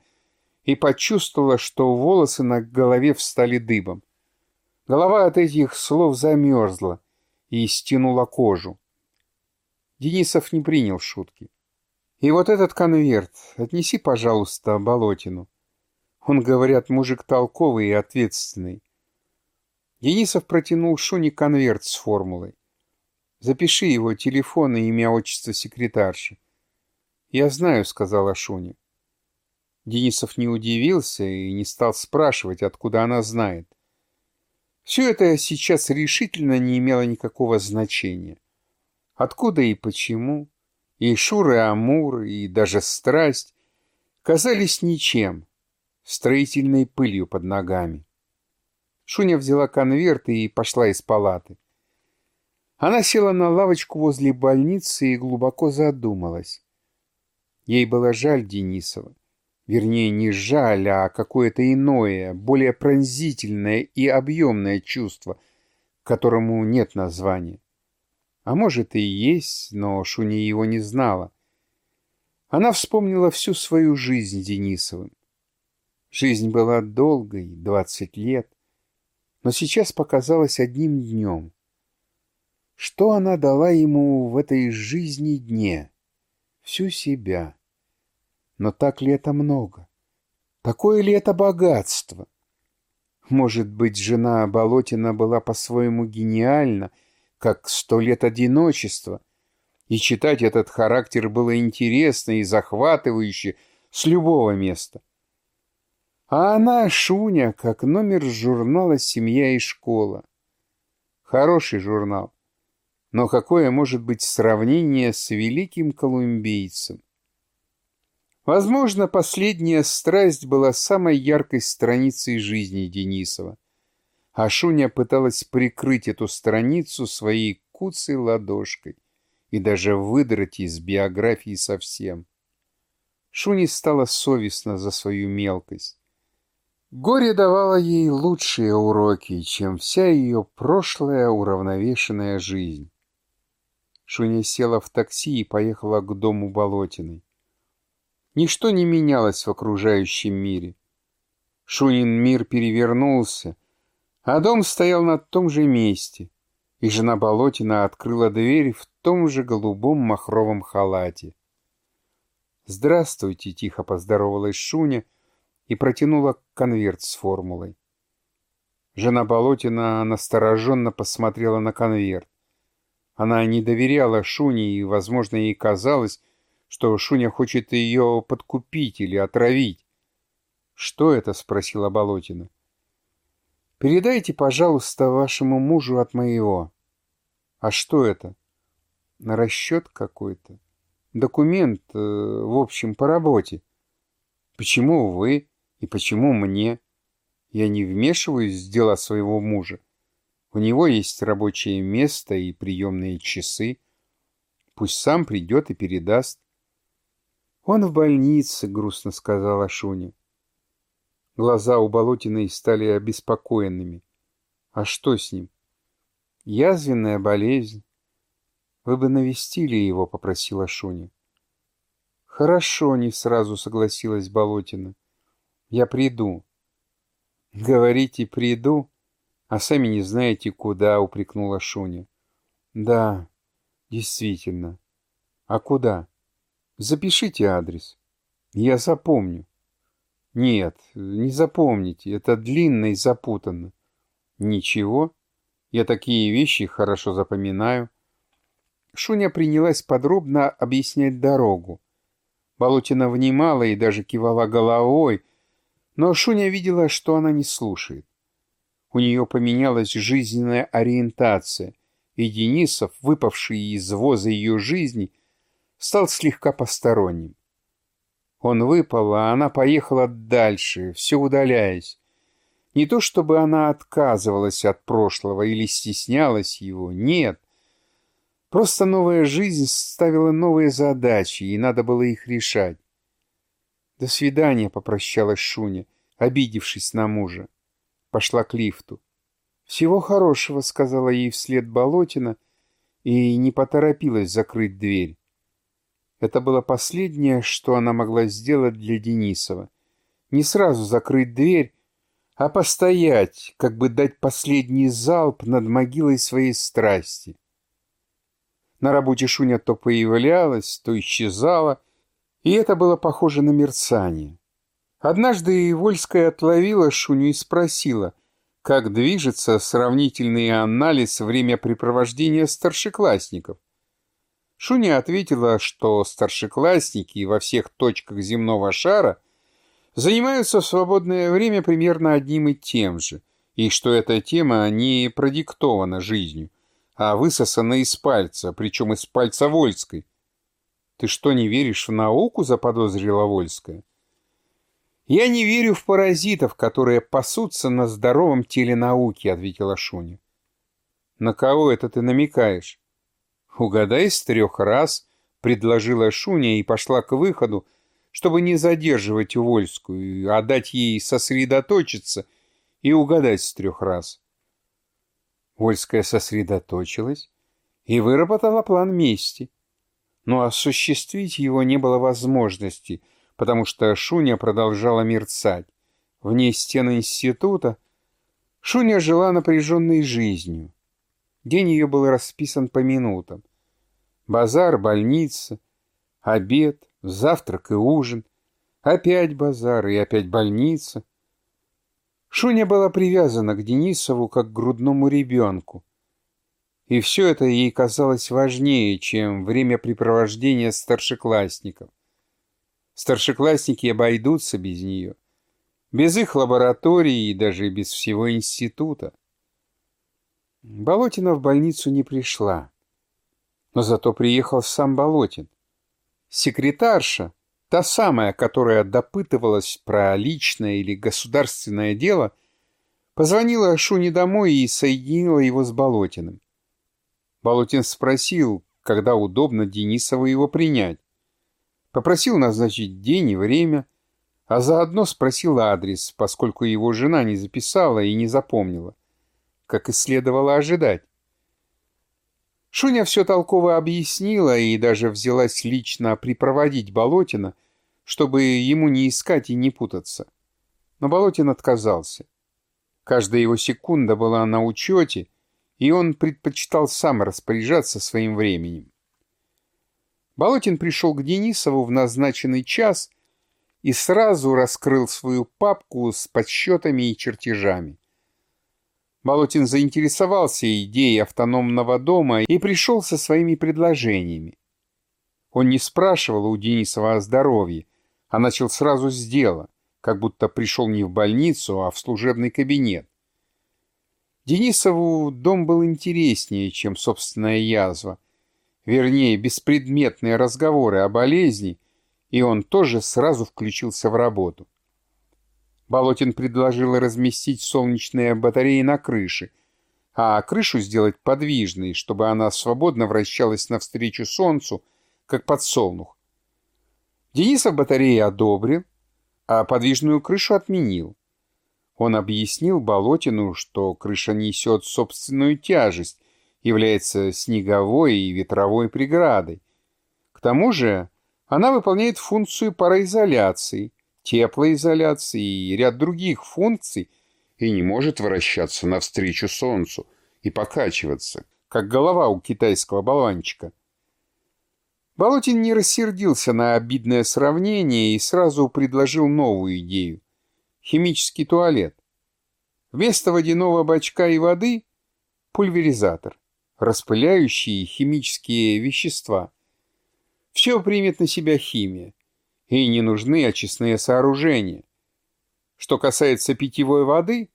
и почувствовала, что волосы на голове встали дыбом. Голова от этих слов замерзла и стянула кожу. Денисов не принял шутки. И вот этот конверт отнеси, пожалуйста, Болотину. Он, говорят, мужик толковый и ответственный. Денисов протянул Шуне конверт с формулой. Запиши его телефон и имя отчество секретарши. Я знаю, сказала Шуня. Денисов не удивился и не стал спрашивать, откуда она знает. Все это сейчас решительно не имело никакого значения. Откуда и почему и Шур, и Амур, и даже страсть казались ничем, строительной пылью под ногами. Шуня взяла конверт и пошла из палаты. Она села на лавочку возле больницы и глубоко задумалась. Ей было жаль Денисова. Вернее, не жаль, а какое-то иное, более пронзительное и объемное чувство, которому нет названия. А может и есть, но Шуня его не знала. Она вспомнила всю свою жизнь Денисовым. Жизнь была долгой, двадцать лет, но сейчас показалась одним днем. Что она дала ему в этой жизни дне? Всю себя. Но так ли это много? Такое ли это богатство? Может быть, жена Болотина была по-своему гениальна — как сто лет одиночества, И читать этот характер было интересно и захватывающе с любого места. А она, Шуня, как номер журнала «Семья и школа». Хороший журнал. Но какое может быть сравнение с великим колумбийцем? Возможно, последняя страсть была самой яркой страницей жизни Денисова. А Шуня пыталась прикрыть эту страницу своей куцей ладошкой и даже выдрать из биографии совсем. Шуне стало совестно за свою мелкость. Горе давало ей лучшие уроки, чем вся ее прошлая уравновешенная жизнь. Шуня села в такси и поехала к дому Болотиной. Ничто не менялось в окружающем мире. Шунин мир перевернулся, а дом стоял на том же месте, и жена Болотина открыла дверь в том же голубом махровом халате. «Здравствуйте!» — тихо поздоровалась Шуня и протянула конверт с формулой. Жена Болотина настороженно посмотрела на конверт. Она не доверяла Шуне, и, возможно, ей казалось, что Шуня хочет ее подкупить или отравить. «Что это?» — спросила Болотина. «Передайте, пожалуйста, вашему мужу от моего». «А что это?» «На расчет какой-то. Документ, э, в общем, по работе. Почему вы и почему мне? Я не вмешиваюсь в дела своего мужа. У него есть рабочее место и приемные часы. Пусть сам придет и передаст. «Он в больнице», — грустно сказала Шуня. Глаза у Болотиной стали обеспокоенными. «А что с ним?» «Язвенная болезнь». «Вы бы навестили его», — попросила Шуня. «Хорошо», — не сразу согласилась Болотина. «Я приду». «Говорите, приду, а сами не знаете, куда», — упрекнула Шуня. «Да, действительно. А куда?» Запишите адрес. Я запомню. Нет, не запомните, это длинно и запутанно. Ничего, я такие вещи хорошо запоминаю. Шуня принялась подробно объяснять дорогу. Болотина внимала и даже кивала головой, но Шуня видела, что она не слушает. У нее поменялась жизненная ориентация, и Денисов, выпавший из воза ее жизни, — стал слегка посторонним. Он выпал, а она поехала дальше, все удаляясь. Не то чтобы она отказывалась от прошлого или стеснялась его, нет. Просто новая жизнь ставила новые задачи, и надо было их решать. «До свидания», — попрощалась Шуня, обидевшись на мужа. Пошла к лифту. «Всего хорошего», — сказала ей вслед Болотина, и не поторопилась закрыть дверь. Это было последнее, что она могла сделать для Денисова. Не сразу закрыть дверь, а постоять, как бы дать последний залп над могилой своей страсти. На работе Шуня то появлялась, то исчезала, и это было похоже на мерцание. Однажды Вольская отловила Шуню и спросила, как движется сравнительный анализ времяпрепровождения старшеклассников. Шуня ответила, что старшеклассники во всех точках земного шара занимаются в свободное время примерно одним и тем же, и что эта тема не продиктована жизнью, а высосана из пальца, причем из пальца Вольской. «Ты что, не веришь в науку?» — заподозрила Вольская. «Я не верю в паразитов, которые пасутся на здоровом теле науки», — ответила Шуня. «На кого это ты намекаешь?» «Угадай с трех раз», — предложила Шуня и пошла к выходу, чтобы не задерживать Увольскую, а дать ей сосредоточиться и угадать с трех раз. Вольская сосредоточилась и выработала план мести. Но осуществить его не было возможности, потому что Шуня продолжала мерцать. Вне стен института Шуня жила напряженной жизнью. День ее был расписан по минутам. Базар, больница, обед, завтрак и ужин, опять базар и опять больница. Шуня была привязана к Денисову, как к грудному ребенку. И все это ей казалось важнее, чем времяпрепровождение старшеклассников. Старшеклассники обойдутся без нее. Без их лаборатории и даже без всего института. Болотина в больницу не пришла. Но зато приехал сам Болотин. Секретарша, та самая, которая допытывалась про личное или государственное дело, позвонила Шуне домой и соединила его с Болотиным. Болотин спросил, когда удобно Денисову его принять. Попросил назначить день и время, а заодно спросил адрес, поскольку его жена не записала и не запомнила как и следовало ожидать. Шуня все толково объяснила и даже взялась лично припроводить Болотина, чтобы ему не искать и не путаться. Но Болотин отказался. Каждая его секунда была на учете, и он предпочитал сам распоряжаться своим временем. Болотин пришел к Денисову в назначенный час и сразу раскрыл свою папку с подсчетами и чертежами. Болотин заинтересовался идеей автономного дома и пришел со своими предложениями. Он не спрашивал у Денисова о здоровье, а начал сразу с дела, как будто пришел не в больницу, а в служебный кабинет. Денисову дом был интереснее, чем собственная язва, вернее, беспредметные разговоры о болезни, и он тоже сразу включился в работу. Болотин предложил разместить солнечные батареи на крыше, а крышу сделать подвижной, чтобы она свободно вращалась навстречу солнцу, как подсолнух. Денисов батареи одобрил, а подвижную крышу отменил. Он объяснил Болотину, что крыша несет собственную тяжесть, является снеговой и ветровой преградой. К тому же она выполняет функцию пароизоляции, теплоизоляции и ряд других функций и не может вращаться навстречу Солнцу и покачиваться, как голова у китайского болванчика. Болотин не рассердился на обидное сравнение и сразу предложил новую идею — химический туалет. Вместо водяного бачка и воды — пульверизатор, распыляющий химические вещества. Все примет на себя химия и не нужны очистные сооружения. Что касается питьевой воды,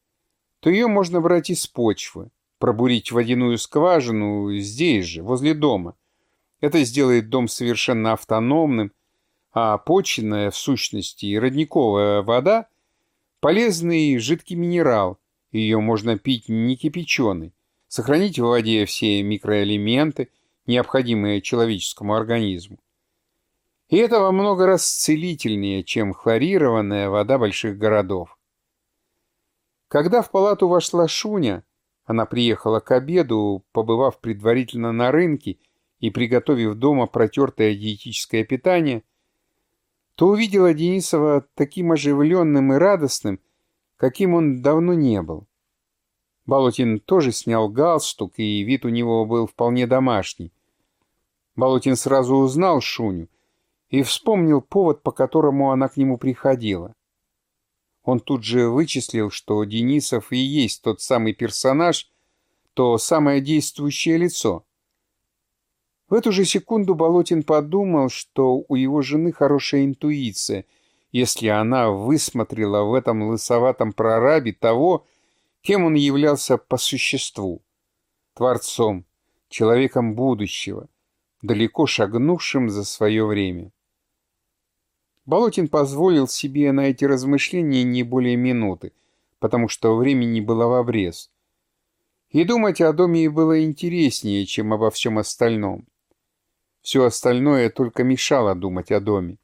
то ее можно брать из почвы, пробурить водяную скважину здесь же, возле дома. Это сделает дом совершенно автономным, а починная, в сущности, родниковая вода – полезный жидкий минерал, ее можно пить не кипяченой, сохранить в воде все микроэлементы, необходимые человеческому организму. И это во много раз целительнее, чем хлорированная вода больших городов. Когда в палату вошла Шуня, она приехала к обеду, побывав предварительно на рынке и приготовив дома протертое диетическое питание, то увидела Денисова таким оживленным и радостным, каким он давно не был. Болотин тоже снял галстук, и вид у него был вполне домашний. Болотин сразу узнал Шуню — и вспомнил повод, по которому она к нему приходила. Он тут же вычислил, что Денисов и есть тот самый персонаж, то самое действующее лицо. В эту же секунду Болотин подумал, что у его жены хорошая интуиция, если она высмотрела в этом лысоватом прорабе того, кем он являлся по существу — творцом, человеком будущего, далеко шагнувшим за свое время. Болотин позволил себе на эти размышления не более минуты, потому что времени было в обрез. И думать о доме было интереснее, чем обо всем остальном. Все остальное только мешало думать о доме.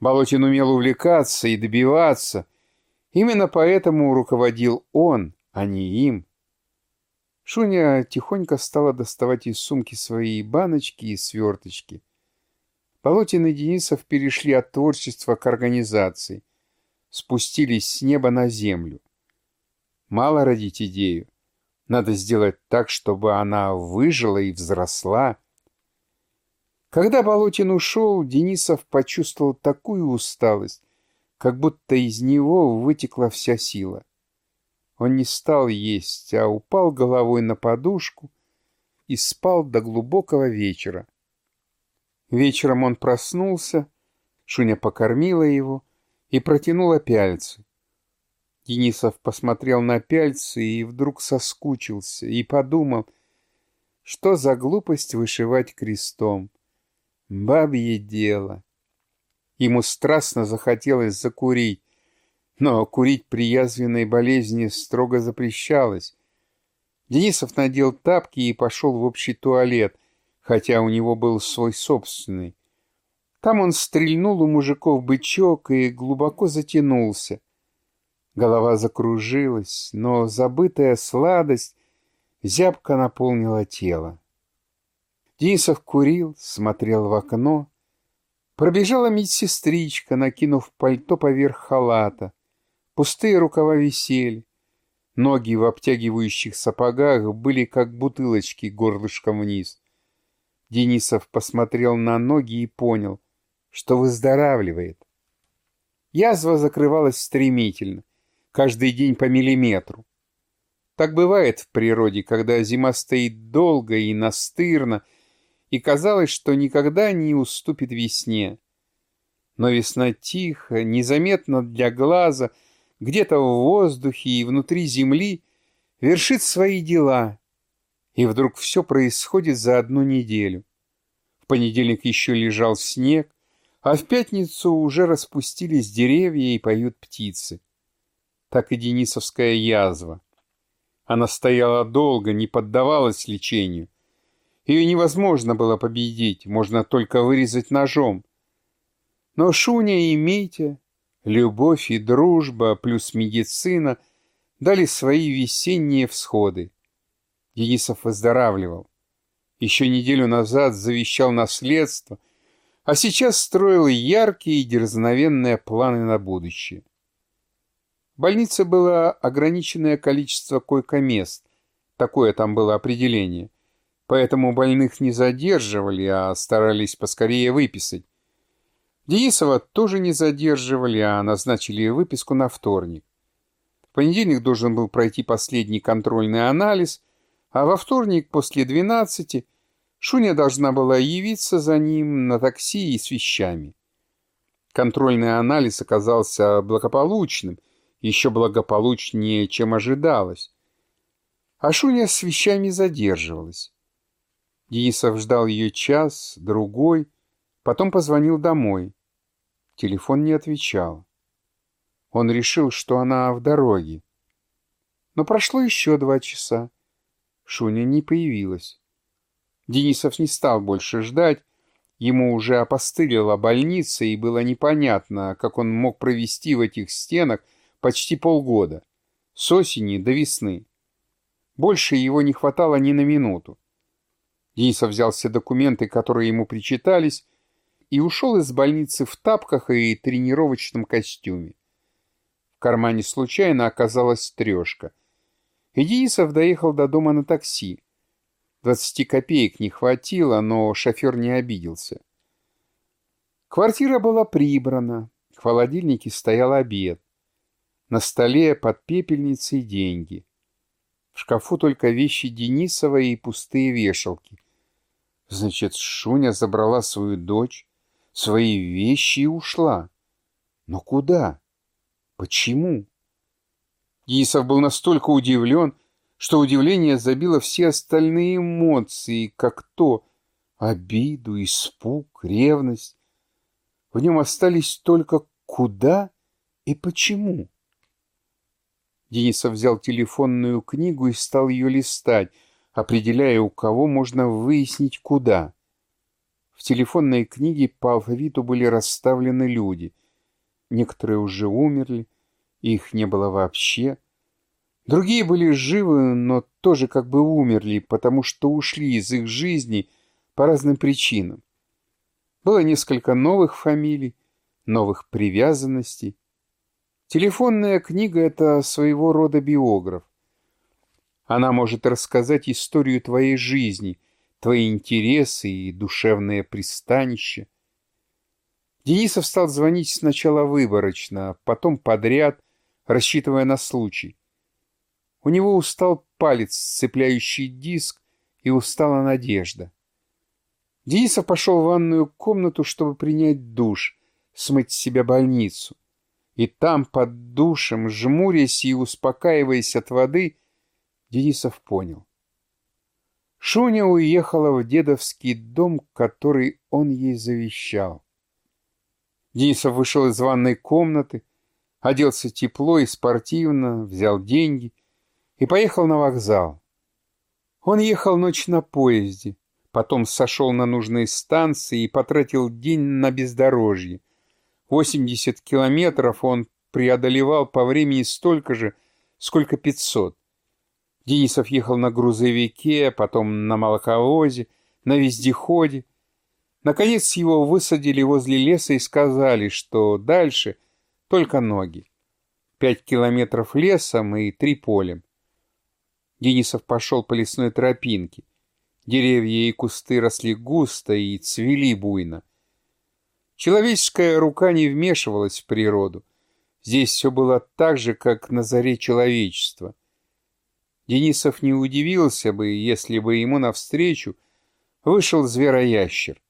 Болотин умел увлекаться и добиваться. Именно поэтому руководил он, а не им. Шуня тихонько стала доставать из сумки свои баночки и сверточки — Полотин и Денисов перешли от творчества к организации, спустились с неба на землю. Мало родить идею. Надо сделать так, чтобы она выжила и взросла. Когда Болотин ушел, Денисов почувствовал такую усталость, как будто из него вытекла вся сила. Он не стал есть, а упал головой на подушку и спал до глубокого вечера. Вечером он проснулся, Шуня покормила его и протянула пяльцы. Денисов посмотрел на пяльцы и вдруг соскучился и подумал, что за глупость вышивать крестом. Бабье дело. Ему страстно захотелось закурить, но курить при язвенной болезни строго запрещалось. Денисов надел тапки и пошел в общий туалет, хотя у него был свой собственный. Там он стрельнул у мужиков бычок и глубоко затянулся. Голова закружилась, но забытая сладость зябко наполнила тело. Денисов курил, смотрел в окно. Пробежала медсестричка, накинув пальто поверх халата. Пустые рукава висели. Ноги в обтягивающих сапогах были как бутылочки горлышком вниз. Денисов посмотрел на ноги и понял, что выздоравливает. Язва закрывалась стремительно, каждый день по миллиметру. Так бывает в природе, когда зима стоит долго и настырно, и казалось, что никогда не уступит весне. Но весна тихо, незаметно для глаза, где-то в воздухе и внутри земли вершит свои дела, и вдруг все происходит за одну неделю. В понедельник еще лежал снег, а в пятницу уже распустились деревья и поют птицы. Так и денисовская язва. Она стояла долго, не поддавалась лечению. Ее невозможно было победить, можно только вырезать ножом. Но Шуня и Митя, любовь и дружба плюс медицина дали свои весенние всходы. Денисов выздоравливал. Еще неделю назад завещал наследство — а сейчас строил яркие и дерзновенные планы на будущее. В больнице было ограниченное количество койко-мест, такое там было определение, поэтому больных не задерживали, а старались поскорее выписать. Денисова тоже не задерживали, а назначили выписку на вторник. В понедельник должен был пройти последний контрольный анализ, а во вторник после двенадцати Шуня должна была явиться за ним на такси и с вещами. Контрольный анализ оказался благополучным, еще благополучнее, чем ожидалось. А Шуня с вещами задерживалась. Денисов ждал ее час, другой, потом позвонил домой. Телефон не отвечал. Он решил, что она в дороге. Но прошло еще два часа. Шуня не появилась. Денисов не стал больше ждать, ему уже опостылила больница, и было непонятно, как он мог провести в этих стенах почти полгода, с осени до весны. Больше его не хватало ни на минуту. Денисов взял все документы, которые ему причитались, и ушел из больницы в тапках и тренировочном костюме. В кармане случайно оказалась трешка. И Денисов доехал до дома на такси. Двадцати копеек не хватило, но шофер не обиделся. Квартира была прибрана, в холодильнике стоял обед. На столе под пепельницей деньги. В шкафу только вещи Денисова и пустые вешалки. Значит, Шуня забрала свою дочь, свои вещи и ушла. Но куда? Почему? Денисов был настолько удивлен, что удивление забило все остальные эмоции, как то обиду, испуг, ревность. В нем остались только куда и почему. Денисов взял телефонную книгу и стал ее листать, определяя, у кого можно выяснить куда. В телефонной книге по алфавиту были расставлены люди. Некоторые уже умерли, их не было вообще. Другие были живы, но тоже как бы умерли, потому что ушли из их жизни по разным причинам. Было несколько новых фамилий, новых привязанностей. Телефонная книга — это своего рода биограф. Она может рассказать историю твоей жизни, твои интересы и душевное пристанище. Денисов стал звонить сначала выборочно, потом подряд, рассчитывая на случай. У него устал палец, сцепляющий диск, и устала надежда. Денисов пошел в ванную комнату, чтобы принять душ, смыть с себя больницу. И там, под душем, жмурясь и успокаиваясь от воды, Денисов понял. Шуня уехала в дедовский дом, который он ей завещал. Денисов вышел из ванной комнаты, оделся тепло и спортивно, взял деньги и поехал на вокзал. Он ехал ночь на поезде, потом сошел на нужные станции и потратил день на бездорожье. 80 километров он преодолевал по времени столько же, сколько 500. Денисов ехал на грузовике, потом на молоковозе, на вездеходе. Наконец его высадили возле леса и сказали, что дальше только ноги. Пять километров лесом и три полем. Денисов пошел по лесной тропинке. Деревья и кусты росли густо и цвели буйно. Человеческая рука не вмешивалась в природу. Здесь все было так же, как на заре человечества. Денисов не удивился бы, если бы ему навстречу вышел звероящер.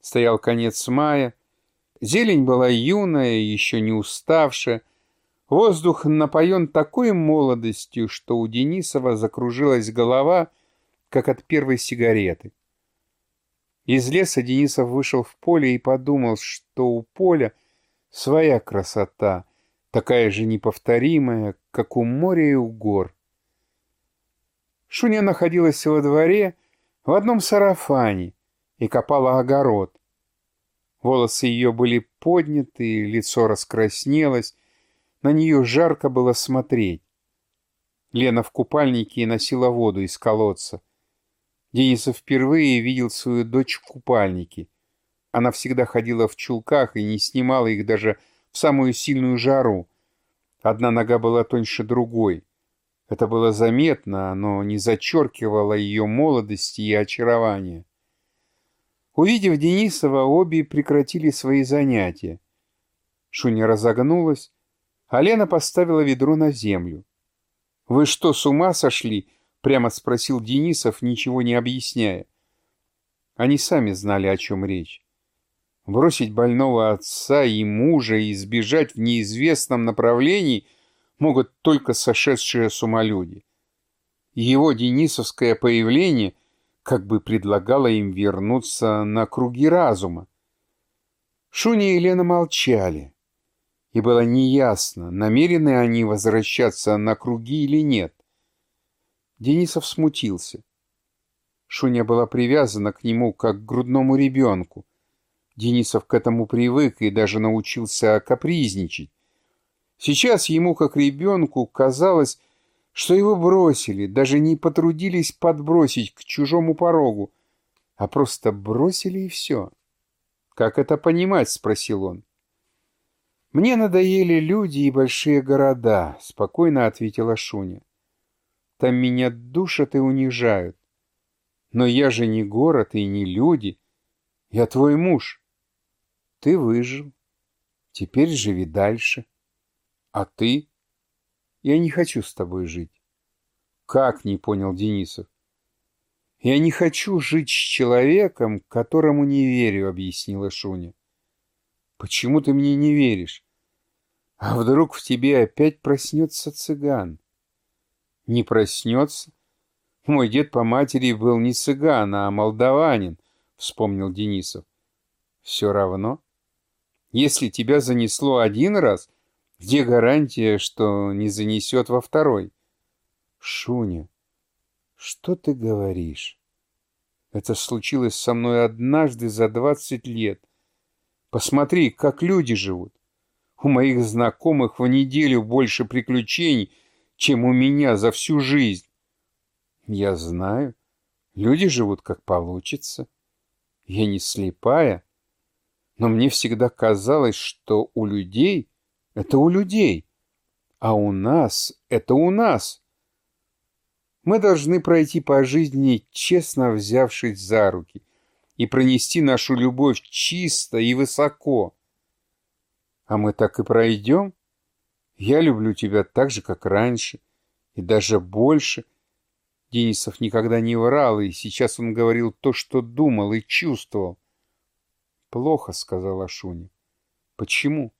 Стоял конец мая, зелень была юная, еще не уставшая, воздух напоен такой молодостью, что у Денисова закружилась голова, как от первой сигареты. Из леса Денисов вышел в поле и подумал, что у поля своя красота, такая же неповторимая, как у моря и у гор. Шуня находилась во дворе в одном сарафане и копала огород. Волосы ее были подняты, лицо раскраснелось, на нее жарко было смотреть. Лена в купальнике носила воду из колодца. Денисов впервые видел свою дочь в купальнике. Она всегда ходила в чулках и не снимала их даже в самую сильную жару. Одна нога была тоньше другой. Это было заметно, но не зачеркивало ее молодости и очарования. Увидев Денисова, обе прекратили свои занятия. Шуня разогнулась, а Лена поставила ведро на землю. «Вы что, с ума сошли?» — прямо спросил Денисов, ничего не объясняя. Они сами знали, о чем речь. Бросить больного отца и мужа и сбежать в неизвестном направлении — могут только сошедшие с ума люди. Его денисовское появление как бы предлагало им вернуться на круги разума. Шуня и Лена молчали, и было неясно, намерены они возвращаться на круги или нет. Денисов смутился. Шуня была привязана к нему, как к грудному ребенку. Денисов к этому привык и даже научился капризничать. Сейчас ему, как ребенку, казалось, что его бросили, даже не потрудились подбросить к чужому порогу, а просто бросили и все. «Как это понимать?» — спросил он. «Мне надоели люди и большие города», — спокойно ответила Шуня. «Там меня душат и унижают. Но я же не город и не люди. Я твой муж. Ты выжил. Теперь живи дальше». А ты? Я не хочу с тобой жить. Как, не понял Денисов. Я не хочу жить с человеком, которому не верю, объяснила Шуня. Почему ты мне не веришь? А вдруг в тебе опять проснется цыган? Не проснется? Мой дед по матери был не цыган, а молдаванин, вспомнил Денисов. Все равно. Если тебя занесло один раз — где гарантия, что не занесет во второй? Шуня, что ты говоришь? Это случилось со мной однажды за двадцать лет. Посмотри, как люди живут. У моих знакомых в неделю больше приключений, чем у меня за всю жизнь. Я знаю, люди живут как получится. Я не слепая, но мне всегда казалось, что у людей это у людей. А у нас — это у нас. Мы должны пройти по жизни, честно взявшись за руки, и пронести нашу любовь чисто и высоко. А мы так и пройдем. Я люблю тебя так же, как раньше, и даже больше. Денисов никогда не врал, и сейчас он говорил то, что думал и чувствовал. «Плохо», — сказала Шуня. «Почему?»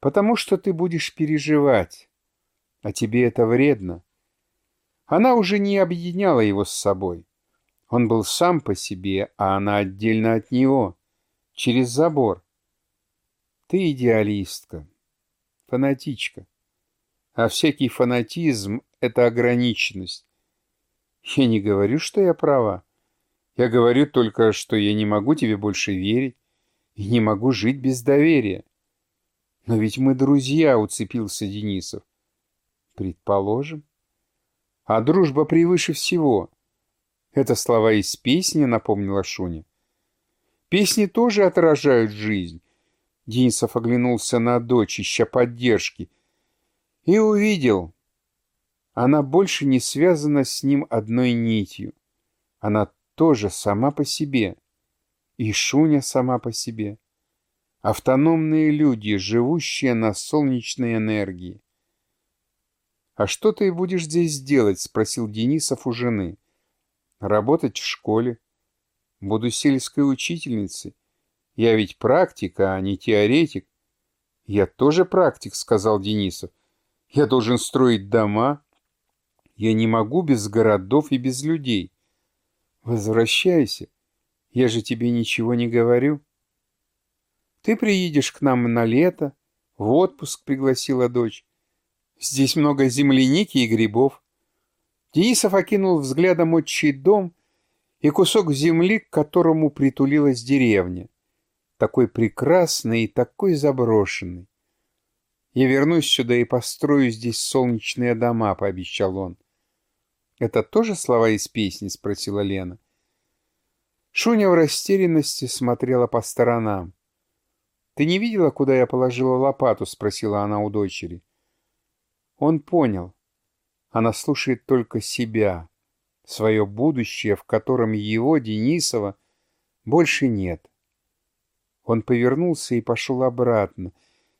«Потому что ты будешь переживать, а тебе это вредно». Она уже не объединяла его с собой. Он был сам по себе, а она отдельно от него, через забор. Ты идеалистка, фанатичка. А всякий фанатизм — это ограниченность. Я не говорю, что я права. Я говорю только, что я не могу тебе больше верить и не могу жить без доверия. Но ведь мы друзья, уцепился Денисов. Предположим. А дружба превыше всего. Это слова из песни, напомнила Шуня. Песни тоже отражают жизнь. Денисов оглянулся на дочь, ища поддержки, и увидел. Она больше не связана с ним одной нитью. Она тоже сама по себе. И Шуня сама по себе. Автономные люди, живущие на солнечной энергии. «А что ты будешь здесь делать?» — спросил Денисов у жены. «Работать в школе. Буду сельской учительницей. Я ведь практика, а не теоретик». «Я тоже практик», — сказал Денисов. «Я должен строить дома. Я не могу без городов и без людей. Возвращайся. Я же тебе ничего не говорю». «Ты приедешь к нам на лето, в отпуск», — пригласила дочь. Здесь много земляники и грибов. Денисов окинул взглядом отчий дом и кусок земли, к которому притулилась деревня. Такой прекрасный и такой заброшенный. «Я вернусь сюда и построю здесь солнечные дома», — пообещал он. «Это тоже слова из песни?» — спросила Лена. Шуня в растерянности смотрела по сторонам. «Ты не видела, куда я положила лопату?» — спросила она у дочери. Он понял. Она слушает только себя, свое будущее, в котором его, Денисова, больше нет. Он повернулся и пошел обратно,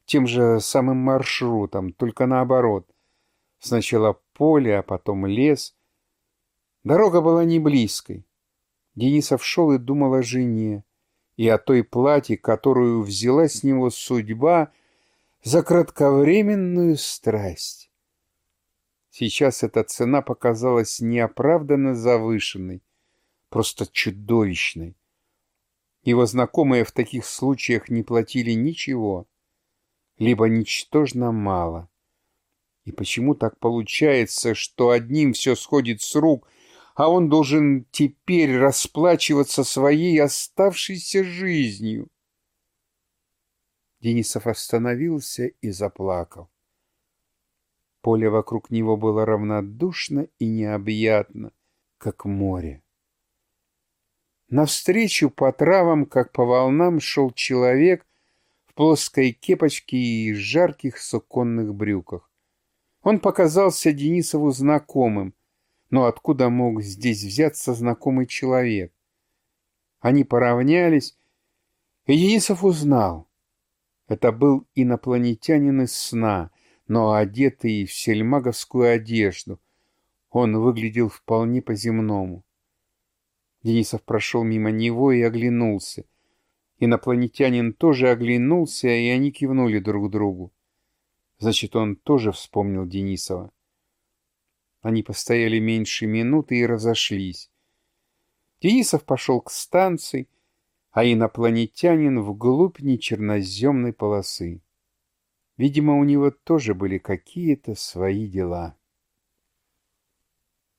тем же самым маршрутом, только наоборот. Сначала поле, а потом лес. Дорога была не близкой. Денисов шел и думал о жене, и о той плате, которую взяла с него судьба за кратковременную страсть. Сейчас эта цена показалась неоправданно завышенной, просто чудовищной. Его знакомые в таких случаях не платили ничего, либо ничтожно мало. И почему так получается, что одним все сходит с рук, а он должен теперь расплачиваться своей оставшейся жизнью? Денисов остановился и заплакал. Поле вокруг него было равнодушно и необъятно, как море. Навстречу по травам, как по волнам, шел человек в плоской кепочке и жарких суконных брюках. Он показался Денисову знакомым, но откуда мог здесь взяться знакомый человек? Они поравнялись, и Денисов узнал. Это был инопланетянин из сна — но одетый в сельмаговскую одежду. Он выглядел вполне по-земному. Денисов прошел мимо него и оглянулся. Инопланетянин тоже оглянулся, и они кивнули друг другу. Значит, он тоже вспомнил Денисова. Они постояли меньше минуты и разошлись. Денисов пошел к станции, а инопланетянин вглубь нечерноземной полосы. Видимо, у него тоже были какие-то свои дела.